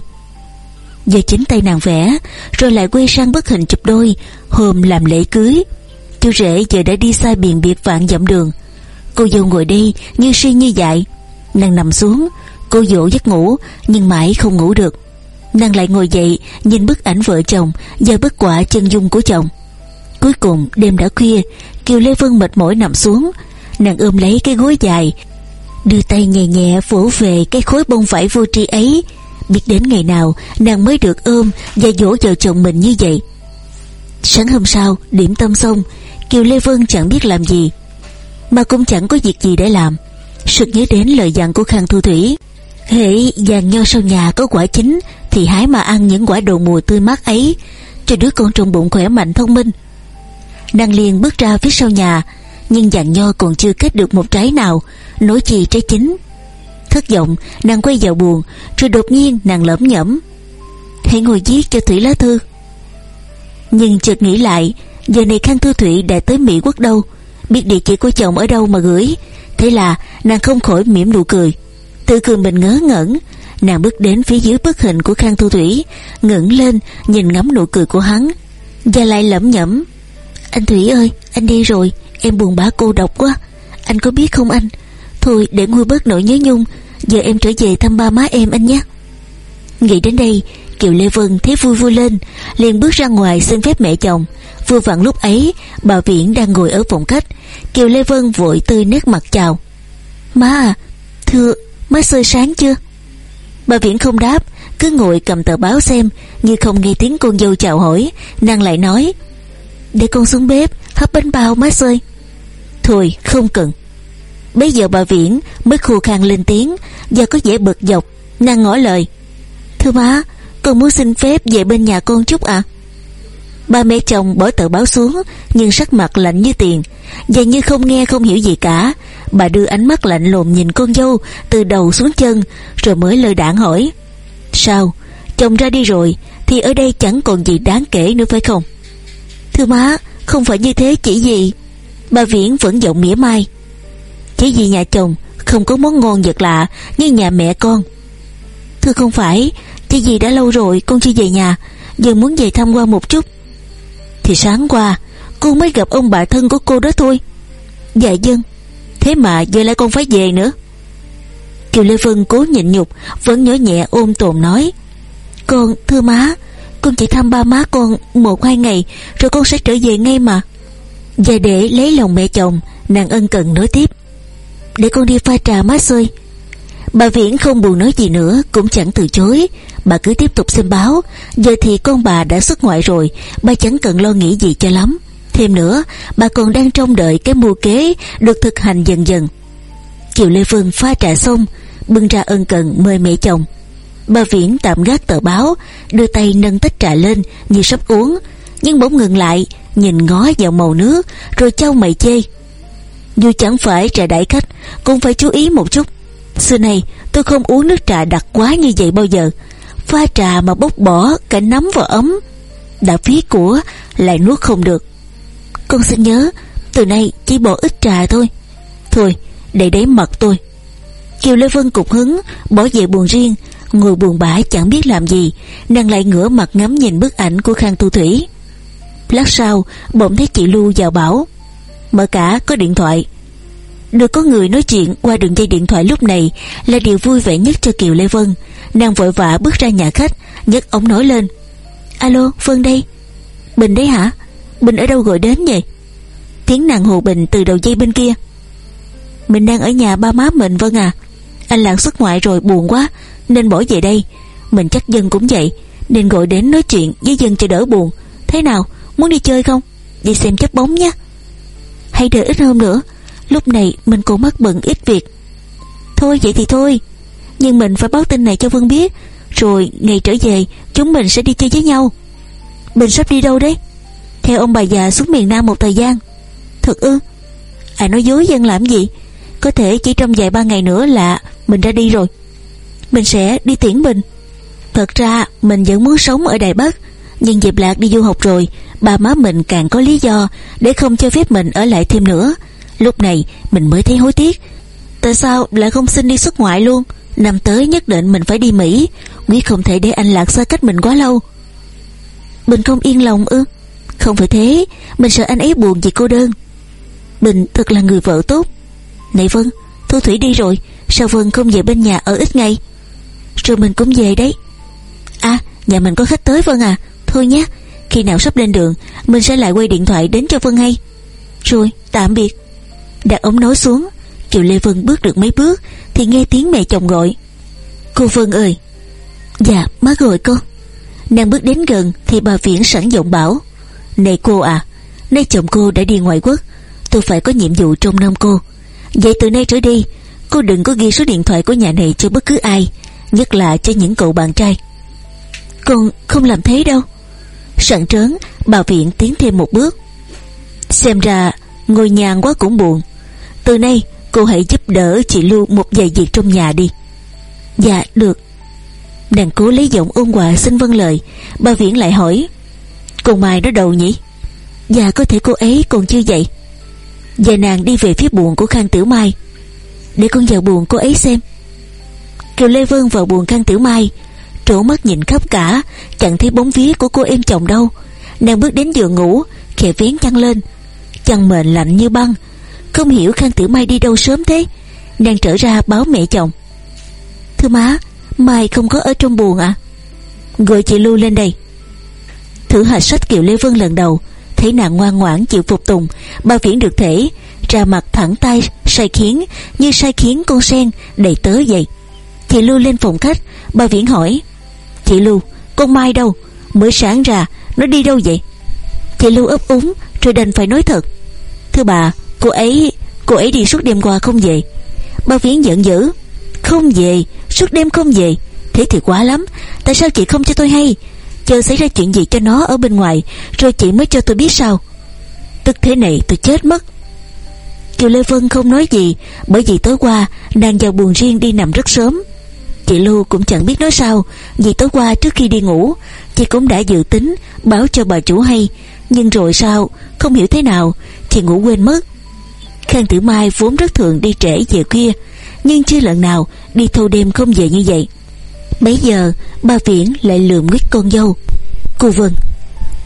Giờ chính tay nàng vẽ, Rồi lại quay sang bức hình chụp đôi, Hôm làm lễ cưới. Chú rể giờ đã đi xa biển biệt vạn dặm đường. Cô dâu ngồi đây như suy như dại. Nàng nằm xuống, Cô dỗ giấc ngủ, Nhưng mãi không ngủ được. Nàng lại ngồi dậy, Nhìn bức ảnh vợ chồng Và bức quả chân dung của chồng. Cuối cùng, đêm đã khuya, Kiều Lê Vân mệt mỏi nằm xuống. Nàng ôm lấy cái gối dài, Đưa tay nhẹ nhẹ vỗ về cái khối bông vải vô tri ấy. Biết đến ngày nào, nàng mới được ôm Và dỗ vợ chồng mình như vậy. Sáng hôm sau, điểm tâm xong, Kiều Lê Vân chẳng biết làm gì, Mà cũng chẳng có việc gì để làm. Sực nhớ đến lời dặn của Khang Thu Thủy, Hễ vàng nho sau nhà có quả chín thì hái mà ăn những quả đồ mùa tươi mát ấy, Cho đứa con trong bụng khỏe mạnh thông minh. Nàng liền bước ra phía sau nhà, Nhưng dặn nho còn chưa kết được một trái nào nối chi trái chín. Thất vọng, nàng quay vào buồn, Rồi đột nhiên nàng lẩm nhẩm Hãy ngồi viết cho Thủy lá thư. Nhưng chợt nghĩ lại, Giờ này Khang Thư Thủy đã tới Mỹ quốc đâu, Biết địa chỉ của chồng ở đâu mà gửi, Thế là nàng không khỏi mỉm nụ cười. Tự cười mình ngớ ngẩn Nàng bước đến phía dưới bức hình của Khang Thu Thủy, ngẩng lên, nhìn ngắm nụ cười của hắn, Và lại lẩm nhẩm. Anh Thủy ơi, anh đi rồi, Em buồn bã cô độc quá. Anh có biết không anh? Thôi để nguôi bớt nỗi nhớ nhung, Giờ em trở về thăm ba má em anh nhé. Nghĩ đến đây, Kiều Lê Vân thấy vui vui lên, liền bước ra ngoài xin phép mẹ chồng. Vừa vặn lúc ấy, Bà Viễn đang ngồi ở phòng khách, Kiều Lê Vân vội tươi nét mặt chào. Má à Thưa, má sơi sáng chưa? Bà Viễn không đáp, Cứ ngồi cầm tờ báo xem, Như không nghe tiếng con dâu chào hỏi, Nàng lại nói, Để con xuống bếp, hấp bánh bao má xơi. Thôi, không cần Bây giờ bà Viễn mới khô khan lên tiếng Và có vẻ bực dọc, Nàng ngỏ lời, Thưa má, con muốn xin phép về bên nhà con chút à Ba mẹ chồng bỏ tờ báo xuống, Nhưng sắc mặt lạnh như tiền Và như không nghe không hiểu gì cả Bà đưa ánh mắt lạnh lùng nhìn con dâu, Từ đầu xuống chân, Rồi mới lời đạn hỏi. Sao? Chồng ra đi rồi, Thì ở đây chẳng còn gì đáng kể nữa phải không? Thưa má, Không phải như thế chỉ gì Bà Viễn vẫn giọng mỉa mai. Chỉ vì nhà chồng không có món ngon vật lạ Như nhà mẹ con. Thưa không phải, Chỉ vì đã lâu rồi con chưa về nhà, Giờ muốn về thăm qua một chút. Thì sáng qua, Cô mới gặp ông bà thân của cô đó thôi. Dạ dân Thế mà giờ lại con phải về nữa. Kiều Lê Vân cố nhịn nhục, Vẫn nhỏ nhẹ ôm tồn nói, Con, thưa má, Con chỉ thăm ba má con một hai ngày, Rồi con sẽ trở về ngay mà. Và để lấy lòng mẹ chồng, Nàng ân cần nói tiếp, Để con đi pha trà má xơi. Bà Viễn không buồn nói gì nữa, Cũng chẳng từ chối. Bà cứ tiếp tục xem báo. Giờ thì con bà đã xuất ngoại rồi, Bà chẳng cần lo nghĩ gì cho lắm. Thêm nữa, bà còn đang trông đợi cái mưu kế Được thực hành dần dần. Kiều Lê Phương pha trà xong, Bưng ra ân cần mời mẹ chồng. Bà Viễn tạm gác tờ báo, Đưa tay nâng tách trà lên Như sắp uống, Nhưng bỗng ngừng lại, Nhìn ngó vào màu nước, Rồi trao mày chê. Dù chẳng phải trà đại khách, Cũng phải chú ý một chút. Xưa này tôi không uống nước trà đặc quá như vậy bao giờ. Pha trà mà bốc bỏ cả nấm vào ấm. Đã phí của, lại nuốt không được. Con xin nhớ Từ nay chỉ bỏ ít trà thôi Thôi để đấy mặt tôi Kiều Lê Vân cục hứng Bỏ về buồn riêng Ngồi buồn bã chẳng biết làm gì Nàng lại ngửa mặt ngắm nhìn bức ảnh của Khang Tu Thủy Lát sau Bỗng thấy chị Lưu vào bảo Mở cả có điện thoại được có người nói chuyện qua đường dây điện thoại lúc này là điều vui vẻ nhất cho Kiều Lê Vân. Nàng vội vã bước ra nhà khách, nhấc ống nói lên. Alo, Vân đây. Bình đấy hả? Bình ở đâu gọi đến vậy? Tiếng nàng Hồ Bình từ đầu dây bên kia. Mình đang ở nhà ba má mình Vân à. Anh làng xuất ngoại rồi buồn quá, nên bỏ về đây. Mình chắc dân cũng vậy, nên gọi đến nói chuyện với dân cho đỡ buồn. Thế nào, muốn đi chơi không? Đi xem chấp bóng nhé. Hay đợi ít hôm nữa Lúc này mình cũng mắc bận ít việc Thôi vậy thì thôi Nhưng mình phải báo tin này cho Vân biết Rồi ngày trở về Chúng mình sẽ đi chơi với nhau Mình sắp đi đâu đấy theo ông bà già xuống miền Nam một thời gian. Thật ư? À nói dối dân làm gì? Có thể chỉ trong vài ba ngày nữa là Mình ra đi rồi. Mình sẽ đi tiễn mình. Thật ra, mình vẫn muốn sống ở Đài Bắc. Nhưng dịp Lạc đi du học rồi Bà má mình càng có lý do Để không cho phép mình ở lại thêm nữa. Lúc này, mình mới thấy hối tiếc. Tại sao lại không xin đi xuất ngoại luôn? Năm tới nhất định mình phải đi Mỹ. Quý không thể để anh Lạc xa cách mình quá lâu. Mình không yên lòng ư? Không phải thế, Mình sợ anh ấy buồn vì cô đơn. Bình thật là người vợ tốt. Này Vân, Thu Thủy đi rồi, Sao Vân không về bên nhà ở ít ngày? Rồi mình cũng về đấy. À nhà mình có khách tới Vân à. Thôi nhé, Khi nào sắp lên đường, Mình sẽ lại quay điện thoại đến cho Vân hay Rồi, tạm biệt. Đặt ống nói xuống, Kiều Lê Vân bước được mấy bước Thì nghe tiếng mẹ chồng gọi. Cô Vân ơi. Dạ má gọi con. Nàng bước đến gần thì bà Viễn sẵn giọng bảo. Này cô à Nay chồng cô đã đi ngoại quốc. Tôi phải có nhiệm vụ trong năm cô. Vậy từ nay trở đi, Cô đừng có ghi số điện thoại của nhà này cho bất cứ ai, Nhất là cho những cậu bạn trai. Con không làm thế đâu. Sẵn trớn, Bà Viện tiến thêm một bước. Xem ra Ngồi nhàn quá cũng buồn. Từ nay, cô hãy giúp đỡ chị Lưu Một vài việc trong nhà đi. Dạ được. Nàng cố lấy giọng ôn hòa xin vâng lời. Bà Viễn lại hỏi còn Mai nó đầu nhỉ? Dạ có thể cô ấy còn chưa dậy. Và nàng đi về phía buồn của Khang Tiểu Mai. Để con vào buồn cô ấy xem. Kiều Lê Vân vào buồn Khang Tiểu Mai. Trổ mắt nhìn khắp cả, Chẳng thấy bóng vía của cô em chồng đâu. Nàng bước đến giường ngủ, Khẽ vén chăn lên. Chăn mền lạnh như băng. Không hiểu Khang Tiểu Mai đi đâu sớm thế. Nàng trở ra báo mẹ chồng. Thưa má, Mai không có ở trong buồn à Gọi chị Lưu lên đây. Thử hạch sách Kiều Lê Vân lần đầu. Thấy nàng ngoan ngoãn chịu phục tùng Ba viễn được thể, Ra mặt thẳng tay say khiến, Như say khiến con sen, đầy tớ vậy Chị Lưu lên phòng khách Ba viễn hỏi, Chị Lưu, con Mai đâu? Mới sáng ra, nó đi đâu vậy? Chị Lưu ấp úng, rồi đành phải nói thật, Thưa bà, cô ấy Cô ấy đi suốt đêm qua không về. Bà Viễn giận dữ, Không về, Suốt đêm không về? Thế thì quá lắm, Tại sao chị không cho tôi hay? Chờ xảy ra chuyện gì cho nó ở bên ngoài, Rồi chị mới cho tôi biết sao Tức thế này tôi chết mất. Kiều Lê Vân không nói gì, Bởi vì tối qua nàng vào buồn riêng đi nằm rất sớm. Chị Lưu cũng chẳng biết nói sao, Vì tối qua trước khi đi ngủ, Chị cũng đã dự tính báo cho bà chủ hay, Nhưng rồi sao, Không hiểu thế nào Chị ngủ quên mất. Khang Tử Mai vốn rất thường đi trễ về khuya, Nhưng chưa lần nào đi thâu đêm không về như vậy. Bấy giờ, ba Viễn lại lườm nguyết con dâu. Cô Vân,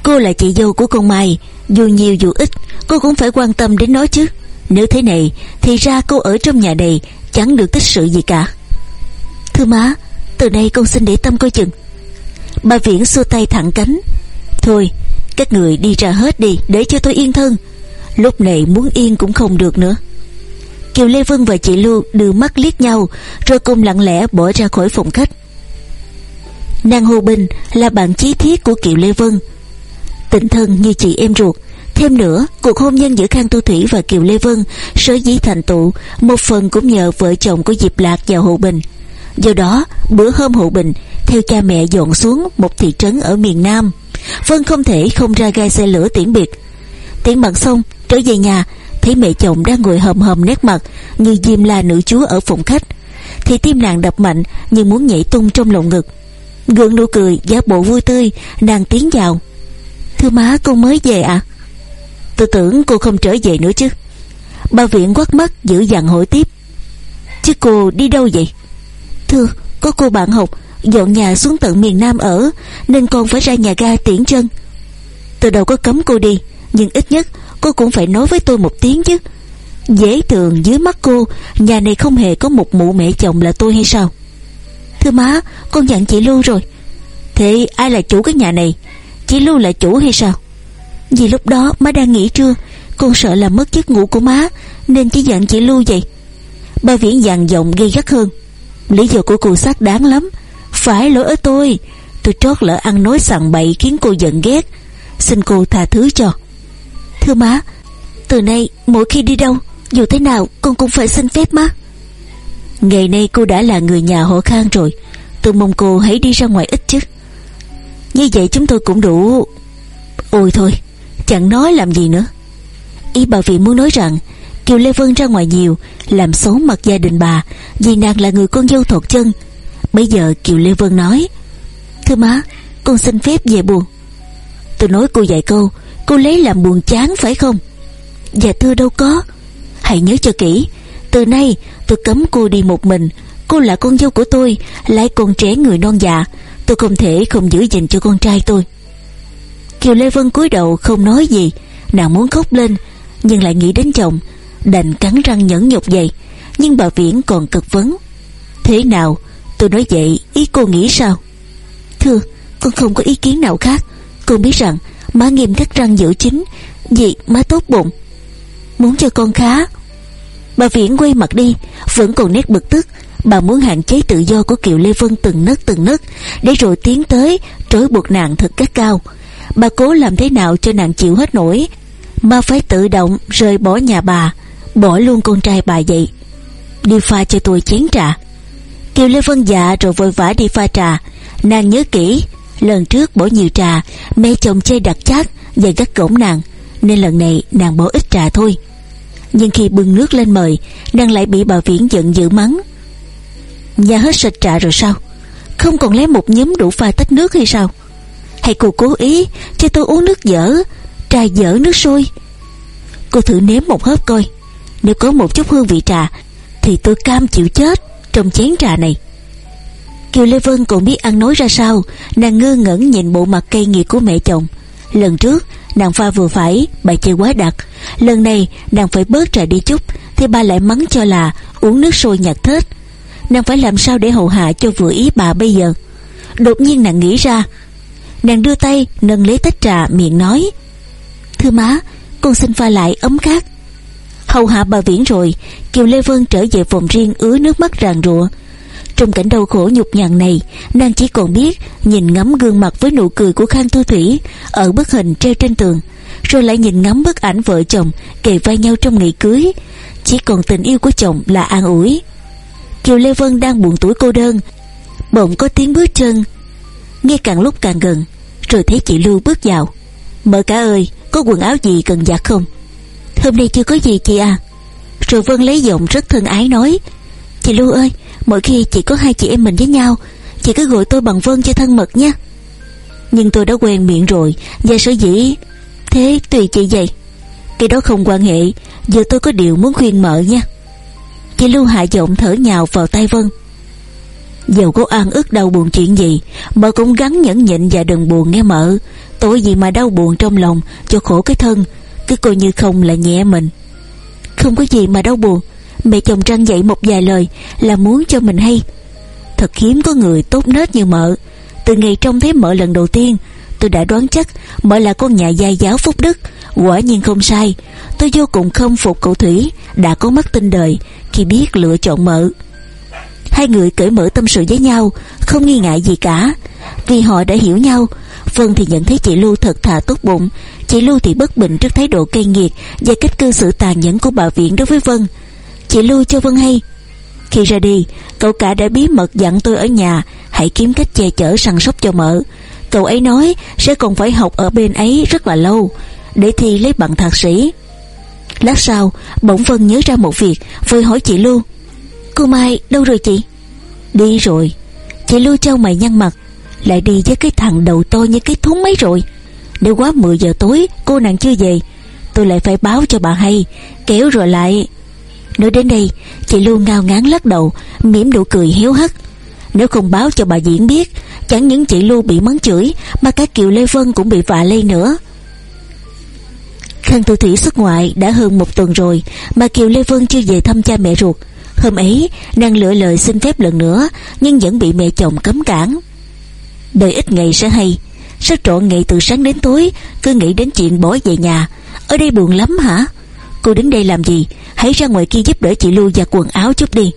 Cô là chị dâu của con Mai, Dù nhiều dù ít, Cô cũng phải quan tâm đến nó chứ. Nếu thế này, Thì ra cô ở trong nhà này Chẳng được tích sự gì cả. Thưa má, Từ nay con xin để tâm coi chừng. Bà Viễn xua tay thẳng cánh. Thôi, các người đi ra hết đi, Để cho tôi yên thân. Lúc này muốn yên cũng không được nữa. Kiều Lê Vân và chị Lưu đưa mắt liếc nhau, Rồi cùng lặng lẽ bỏ ra khỏi phòng khách. Nàng Hồ Bình là bạn chí thiết của Kiều Lê Vân Tình thân như chị em ruột Thêm nữa, cuộc hôn nhân giữa Khang Tu Thủy và Kiều Lê Vân sở dĩ thành tựu một phần cũng nhờ vợ chồng của Diệp Lạc và Hồ Bình. Do đó, bữa hôm Hồ Bình theo cha mẹ dọn xuống một thị trấn ở miền Nam. Vân không thể không ra gai xe lửa tiễn biệt. Tiễn bằng xong, trở về nhà, thấy mẹ chồng đang ngồi hầm hầm nét mặt như diêm la nữ chúa ở phòng khách. Thì tim nàng đập mạnh như muốn nhảy tung trong lồng ngực. Gượng nụ cười, giả bộ vui tươi, nàng tiến vào. Thưa má, con mới về ạ. À? Tôi tưởng cô không trở về nữa chứ. Bà viện quắt mắt giữ dằn hỏi tiếp. Chứ cô đi đâu vậy? Thưa, có cô bạn học dọn nhà xuống tận miền Nam ở nên con phải ra nhà ga tiễn chân. Tôi đâu có cấm cô đi, nhưng ít nhất cô cũng phải nói với tôi một tiếng chứ. Dễ thường dưới mắt cô, nhà này không hề có một mụ mẹ chồng là tôi hay sao? Thưa má, con dặn chị Lưu rồi. Thế ai là chủ cái nhà này? Chị Lưu là chủ hay sao? Vì lúc đó má đang nghỉ trưa, con sợ làm mất giấc ngủ của má nên chỉ dặn chị Lưu vậy. Ba Viễn dằn giọng gây gắt hơn. Lý do của cô xác đáng lắm Phải lỗi ở tôi Tôi trót lỡ ăn nói sằng bậy khiến cô giận ghét Xin cô tha thứ cho Thưa má Từ nay mỗi khi đi đâu Dù thế nào con cũng phải xin phép má Ngày nay cô đã là người nhà họ Khang rồi. Tôi mong cô hãy đi ra ngoài ít chứ Như vậy chúng tôi cũng đủ. Ôi thôi, Chẳng nói làm gì nữa. Ý bà vị muốn nói rằng, Kiều Lê Vân ra ngoài nhiều, Làm xấu mặt gia đình bà, Vì nàng là người con dâu thuộc chân. Bây giờ Kiều Lê Vân nói, Thưa má, con xin phép về buồn. Tôi nói cô dạy câu, Cô lấy làm buồn chán phải không? Dạ thưa đâu có. Hãy nhớ cho kỹ, Từ nay tôi cấm cô đi một mình. Cô là con dâu của tôi, Lại còn trẻ người non dạ Tôi không thể không giữ gìn cho con trai tôi. Kiều Lê Vân cúi đầu không nói gì. Nàng muốn khóc lên, Nhưng lại nghĩ đến chồng. Đành cắn răng nhẫn nhục vậy nhưng bà viễn còn cực vấn. Thế nào, tôi nói vậy, ý cô nghĩ sao? Thưa, con không có ý kiến nào khác. Con biết rằng, má nghiêm cắt răng giữ chính, vì má tốt bụng. Muốn cho con khá bà viễn quay mặt đi, vẫn còn nét bực tức. Bà muốn hạn chế tự do của kiều lê vân từng nấc từng nấc, để rồi tiến tới trói buộc nàng thật cắt cao bà cố làm thế nào cho nàng chịu hết nổi? Mà phải tự động rời bỏ nhà bà, bỏ luôn con trai bà vậy đi pha cho tôi chén trà. Kiều lê vân dạ rồi vội vã đi pha trà. Nàng nhớ kỹ, lần trước bỏ nhiều trà, mẹ chồng chơi đặc chát và gắt cổng nàng, nên lần này nàng bỏ ít trà thôi nhưng khi bưng nước lên mời, nàng lại bị bà viễn giận dữ mắng. Nhà hết sạch trà rồi sao? Không còn lấy một nhúm đủ pha tách nước hay sao? Hay cô cố ý cho tôi uống nước dở, trà dở nước sôi? Cô thử nếm một hớp coi. Nếu có một chút hương vị trà, Thì tôi cam chịu chết Trong chén trà này. Kiều Lê Vân còn biết ăn nói ra sao, Nàng ngơ ngẩn nhìn bộ mặt cây nghiệt của mẹ chồng. Lần trước, nàng pha vừa phải Bà chơi quá đặc. Lần này, nàng phải bớt trà đi chút, Thì bà lại mắng cho là uống nước sôi nhạt thết. Nàng phải làm sao để hậu hạ cho vừa ý bà bây giờ? Đột nhiên nàng nghĩ ra, Nàng đưa tay nâng lấy tách trà miệng nói, Thưa má, Con xin pha lại ấm khác hầu hạ bà viễn rồi, kiều lê vân trở về phòng riêng ứa nước mắt ràng rụa trong cảnh đau khổ nhục nhằn này, nàng chỉ còn biết nhìn ngắm gương mặt với nụ cười của khang thu thủy ở bức hình treo trên tường, Rồi lại nhìn ngắm bức ảnh vợ chồng Kề vai nhau trong ngày cưới. Chỉ còn tình yêu của chồng là an ủi. Kiều Lê Vân đang buồn tuổi cô đơn, Bỗng có tiếng bước chân. Nghe càng lúc càng gần, Rồi thấy chị Lưu bước vào. Mợ cả ơi, có quần áo gì cần giặt không? Hôm nay chưa có gì chị à. Rồi Vân lấy giọng rất thân ái nói Chị Lưu ơi, Mỗi khi chị có hai chị em mình với nhau, Chị cứ gọi tôi bằng Vân cho thân mật nha. Nhưng tôi đã quen miệng rồi, Và sở dĩ Thế tùy chị vậy. Cái đó không quan hệ, Giờ tôi có điều muốn khuyên mợ nha. Chị Lưu hạ giọng thở nhào vào tay Vân. Dầu có an ức đau buồn chuyện gì Mợ cũng gắn nhẫn nhịn và đừng buồn nghe mợ Tội gì mà đau buồn trong lòng Cho khổ cái thân, Cứ coi như không là nhẹ mình. Không có gì mà đau buồn Mẹ chồng răng dậy một vài lời Là muốn cho mình hay. Thật hiếm có người tốt nết như mợ. Từ ngày trông thấy mợ lần đầu tiên, Tôi đã đoán chắc mợ là con nhà gia giáo phúc đức. Quả nhiên không sai. Tôi vô cùng không phục cậu Thủy, Đã có mắt tin đời Khi biết lựa chọn mợ. Hai người cởi mở tâm sự với nhau, Không nghi ngại gì cả. Vì họ đã hiểu nhau, Vân thì nhận thấy chị Lưu thật thà tốt bụng. Chị Lưu thì bất bình trước thái độ cay nghiệt Và cách cư xử tàn nhẫn của bà Viện đối với Vân. Chị Lưu cho Vân hay. Khi ra đi, Cậu cả đã bí mật dặn tôi ở nhà, Hãy kiếm cách che chở săn sóc cho mợ. Cậu ấy nói sẽ còn phải học ở bên ấy rất là lâu, Để thi lấy bằng thạc sĩ. Lát sau, Bỗng Vân nhớ ra một việc vơi hỏi chị Lưu. Cô Mai, đâu rồi chị? Đi rồi. Chị Lưu trao mày nhăn mặt, Lại đi với cái thằng đầu to như cái thúng mấy rồi. Nếu quá 10 giờ tối, Cô nàng chưa về, Tôi lại phải báo cho bà hay, Kéo rồi lại. Nói đến đây, Chị Lưu ngao ngán lắc đầu, mỉm nụ cười hiếu hắt. Nếu không báo cho bà Diễn biết, Chẳng những chị Lưu bị mắng chửi, Mà cả Kiều Lê Vân cũng bị vạ lây nữa. Khang Tư Thủy xuất ngoại đã hơn một tuần rồi, Mà Kiều Lê Vân chưa về thăm cha mẹ ruột. Hôm ấy, nàng lựa lời xin phép lần nữa, Nhưng vẫn bị mẹ chồng cấm cản. Đợi ít ngày sẽ hay Sao trọn ngày từ sáng đến tối, Cứ nghĩ đến chuyện bỏ về nhà. Ở đây buồn lắm hả? Cô đứng đây làm gì? Hãy ra ngoài kia giúp đỡ chị Lưu giặt quần áo chút đi.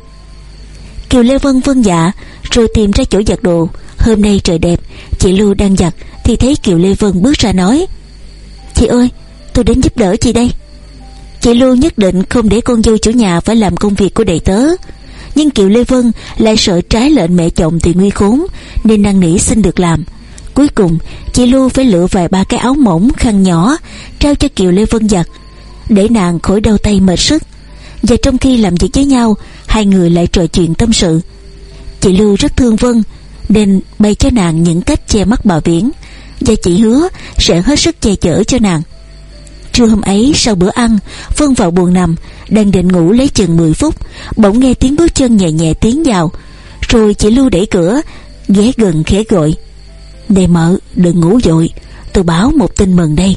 Kiều Lê Vân vâng dạ Rồi tìm ra chỗ giặt đồ. Hôm nay trời đẹp, Chị Lưu đang giặt, Thì thấy Kiều Lê Vân bước ra nói, Chị ơi, tôi đến giúp đỡ chị đây. Chị Lưu nhất định không để con dâu chủ nhà Phải làm công việc của đầy tớ. Nhưng Kiều Lê Vân lại sợ trái lệnh mẹ chồng thì nguy khốn, Nên năn nỉ xin được làm. Cuối cùng, chị Lưu phải lựa vài ba cái áo mỏng, khăn nhỏ, Trao cho Kiều Lê Vân giặt. Để nàng khỏi đau tay mệt sức. Và trong khi làm việc với nhau, Hai người lại trò chuyện tâm sự. Chị Lưu rất thương Vân, Nên bày cho nàng những cách che mắt bà Viễn Và chị hứa sẽ hết sức che chở cho nàng. Trưa hôm ấy, sau bữa ăn, Vân vào buồn nằm, Đang định ngủ lấy chừng 10 phút, Bỗng nghe tiếng bước chân nhẹ nhẹ tiến vào, Rồi chị Lưu đẩy cửa, Ghé gần khẽ gọi. "Đề mợ đừng ngủ dội, Tôi báo một tin mừng đây.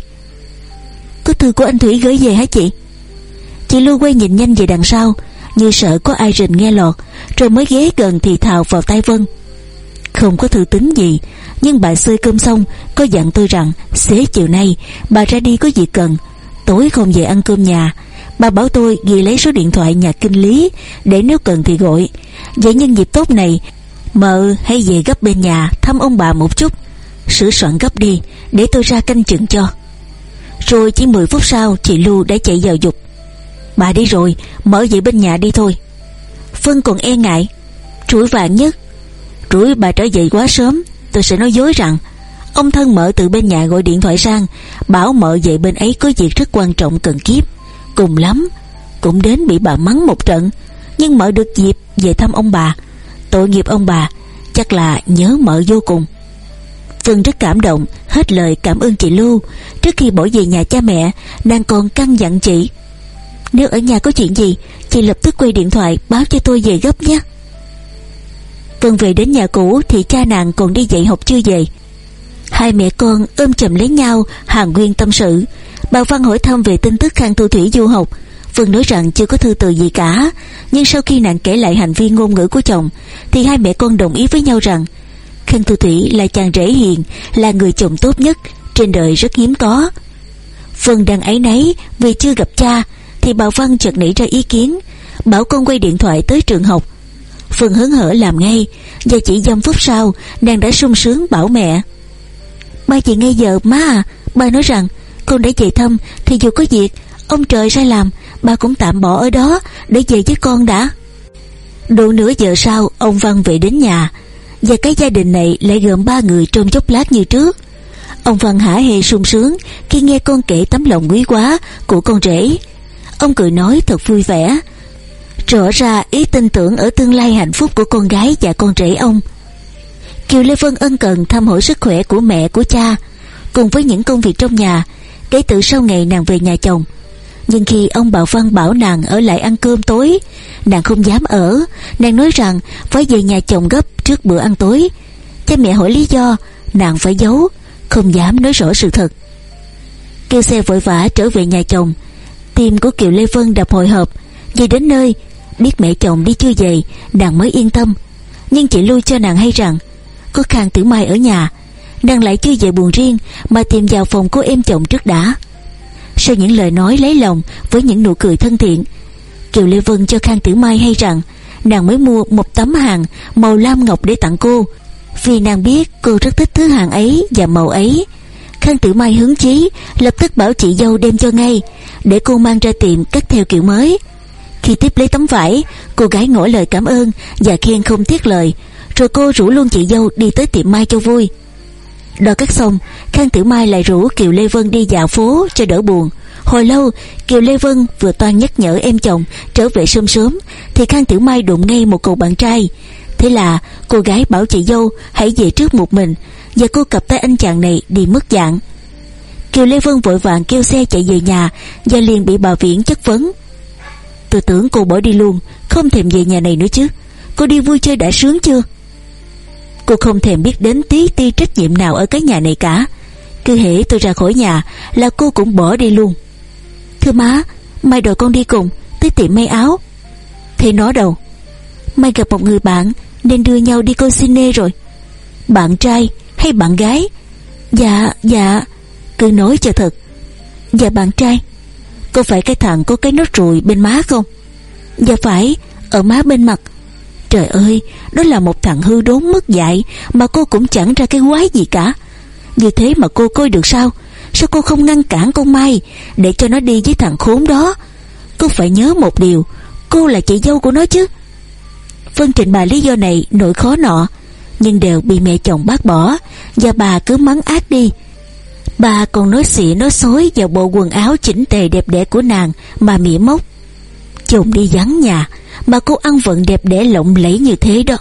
Có thư của anh Thủy gửi về hả chị? Chị Lưu quay nhìn nhanh về đằng sau, Như sợ có ai rình nghe lọt, Rồi mới ghé gần thì thào vào tay Vân. Không có thư tính gì, Nhưng bà xơi cơm xong, Có dặn tôi rằng, Xế chiều nay, bà ra đi có việc cần, Tối không về ăn cơm nhà. Bà bảo tôi ghi lấy số điện thoại nhà kinh lý, Để nếu cần thì gọi. Vậy nhân dịp tốt này, Mợ hãy về gấp bên nhà Thăm ông bà một chút. Sửa soạn gấp đi, Để tôi ra canh chừng cho. Rồi chỉ 10 phút sau, Chị Lưu đã chạy vào dục. Bà đi rồi, Mở dậy bên nhà đi thôi. Phân còn e ngại. Rủi vàng nhất. Rủi bà trở dậy quá sớm, Tôi sẽ nói dối rằng, Ông thân mở từ bên nhà gọi điện thoại sang, Bảo mợ dậy bên ấy có việc rất quan trọng cần kiếp. Cùng lắm, Cũng đến bị bà mắng một trận, Nhưng mợ được dịp về thăm ông bà. Tội nghiệp ông bà, Chắc là nhớ mợ vô cùng. Vân rất cảm động, Hết lời cảm ơn chị Lưu. Trước khi bỏ về nhà cha mẹ, Nàng còn căn dặn chị. Nếu ở nhà có chuyện gì, Chị lập tức quay điện thoại báo cho tôi về gấp nhé. Vân về đến nhà cũ Thì cha nàng còn đi dạy học chưa về. Hai mẹ con ôm chầm lấy nhau, Hàng nguyên tâm sự. Bà Văn hỏi thăm về tin tức Khang Thu Thủy du học. Vân nói rằng chưa có thư từ gì cả, Nhưng sau khi nàng kể lại hành vi ngôn ngữ của chồng, Thì hai mẹ con đồng ý với nhau rằng Khang Thu Thủy là chàng rể hiền, Là người chồng tốt nhất, Trên đời rất hiếm có. Vân đang ấy nấy vì chưa gặp cha, Thì bà Văn chợt nảy ra ý kiến, Bảo con quay điện thoại tới trường học. Vân hớn hở làm ngay, Và chỉ dăm phút sau, Nàng đã sung sướng bảo mẹ. Ba chị ngay giờ, má à Ba nói rằng, Con đã về thăm, Thì dù có việc, Ông trời sai làm, ba cũng tạm bỏ ở đó, Để về với con đã. Đủ nửa giờ sau, Ông Văn về đến nhà. Và cái gia đình này lại gồm ba người trong chốc lát như trước. Ông Văn hả hề sung sướng Khi nghe con kể tấm lòng quý quá Của con rể. Ông cười nói thật vui vẻ. Rõ ra ý tin tưởng ở tương lai hạnh phúc của con gái và con rể ông. Kiều Lê Vân ân cần thăm hỏi sức khỏe của mẹ của cha. Cùng với những công việc trong nhà, Kể từ sau ngày nàng về nhà chồng nhưng khi ông Bảo Văn bảo nàng ở lại ăn cơm tối, Nàng không dám ở. Nàng nói rằng, phải về nhà chồng gấp trước bữa ăn tối. Cha mẹ hỏi lý do, Nàng phải giấu, Không dám nói rõ sự thật. Kêu xe vội vã trở về nhà chồng. Tim của Kiều Lê Vân đập hồi hộp. Về đến nơi, Biết mẹ chồng đi chưa về, Nàng mới yên tâm. Nhưng chị lui cho nàng hay rằng, Có Khang Tử Mai ở nhà, Nàng lại chưa về buồn riêng Mà tìm vào phòng của em chồng trước đã. Sau những lời nói lấy lòng Với những nụ cười thân thiện, Kiều Lê Vân cho Khang Tử Mai hay rằng Nàng mới mua một tấm hàng Màu lam ngọc để tặng cô. Vì nàng biết cô rất thích thứ hàng ấy Và màu ấy, Khang Tử Mai hứng chí Lập tức bảo chị dâu đem cho ngay Để cô mang ra tiệm cắt theo kiểu mới. Khi tiếp lấy tấm vải, Cô gái ngỏ lời cảm ơn Và khen không tiếc lời, Rồi cô rủ luôn chị dâu đi tới tiệm Mai cho vui. Đo cắt xong Khang Tử Mai lại rủ Kiều Lê Vân đi dạo phố cho đỡ buồn. Hồi lâu, Kiều Lê Vân vừa toan nhắc nhở em chồng Trở về sớm sớm, Thì Khang Tử Mai đụng ngay một cậu bạn trai. Thế là cô gái bảo chị dâu Hãy về trước một mình, Và cô cặp tay anh chàng này đi mất dạng. Kiều Lê Vân vội vàng kêu xe chạy về nhà Và liền bị bà Viễn chất vấn. Tôi tưởng cô bỏ đi luôn, Không thèm về nhà này nữa chứ. Cô đi vui chơi đã sướng chưa? Cô không thèm biết đến tí ti trách nhiệm nào ở cái nhà này cả. Cứ hễ tôi ra khỏi nhà Là cô cũng bỏ đi luôn. Thưa má, Mai đòi con đi cùng, Tới tiệm may áo. Thế nó đâu? Mai gặp một người bạn, Nên đưa nhau đi coi cine rồi. Bạn trai hay bạn gái? Dạ dạ Cứ nói cho thật. Dạ bạn trai, Có phải cái thằng có cái nốt ruồi bên má không? Dạ phải, Ở má bên mặt. Trời ơi, Đó là một thằng hư đốn mất dạy Mà cô cũng chẳng ra cái quái gì cả. Như thế mà cô coi được sao? Sao cô không ngăn cản con Mai Để cho nó đi với thằng khốn đó? Cô phải nhớ một điều, Cô là chị dâu của nó chứ. Vân trình bày lý do này nỗi khó nọ, Nhưng đều bị mẹ chồng bác bỏ Và bà cứ mắng ác đi. Bà còn nói xỉa nói xối vào bộ quần áo chỉnh tề đẹp đẽ của nàng Mà mỉa mốc Chồng đi vắng nhà, Mà cô ăn vận đẹp đẽ lộng lẫy như thế đó.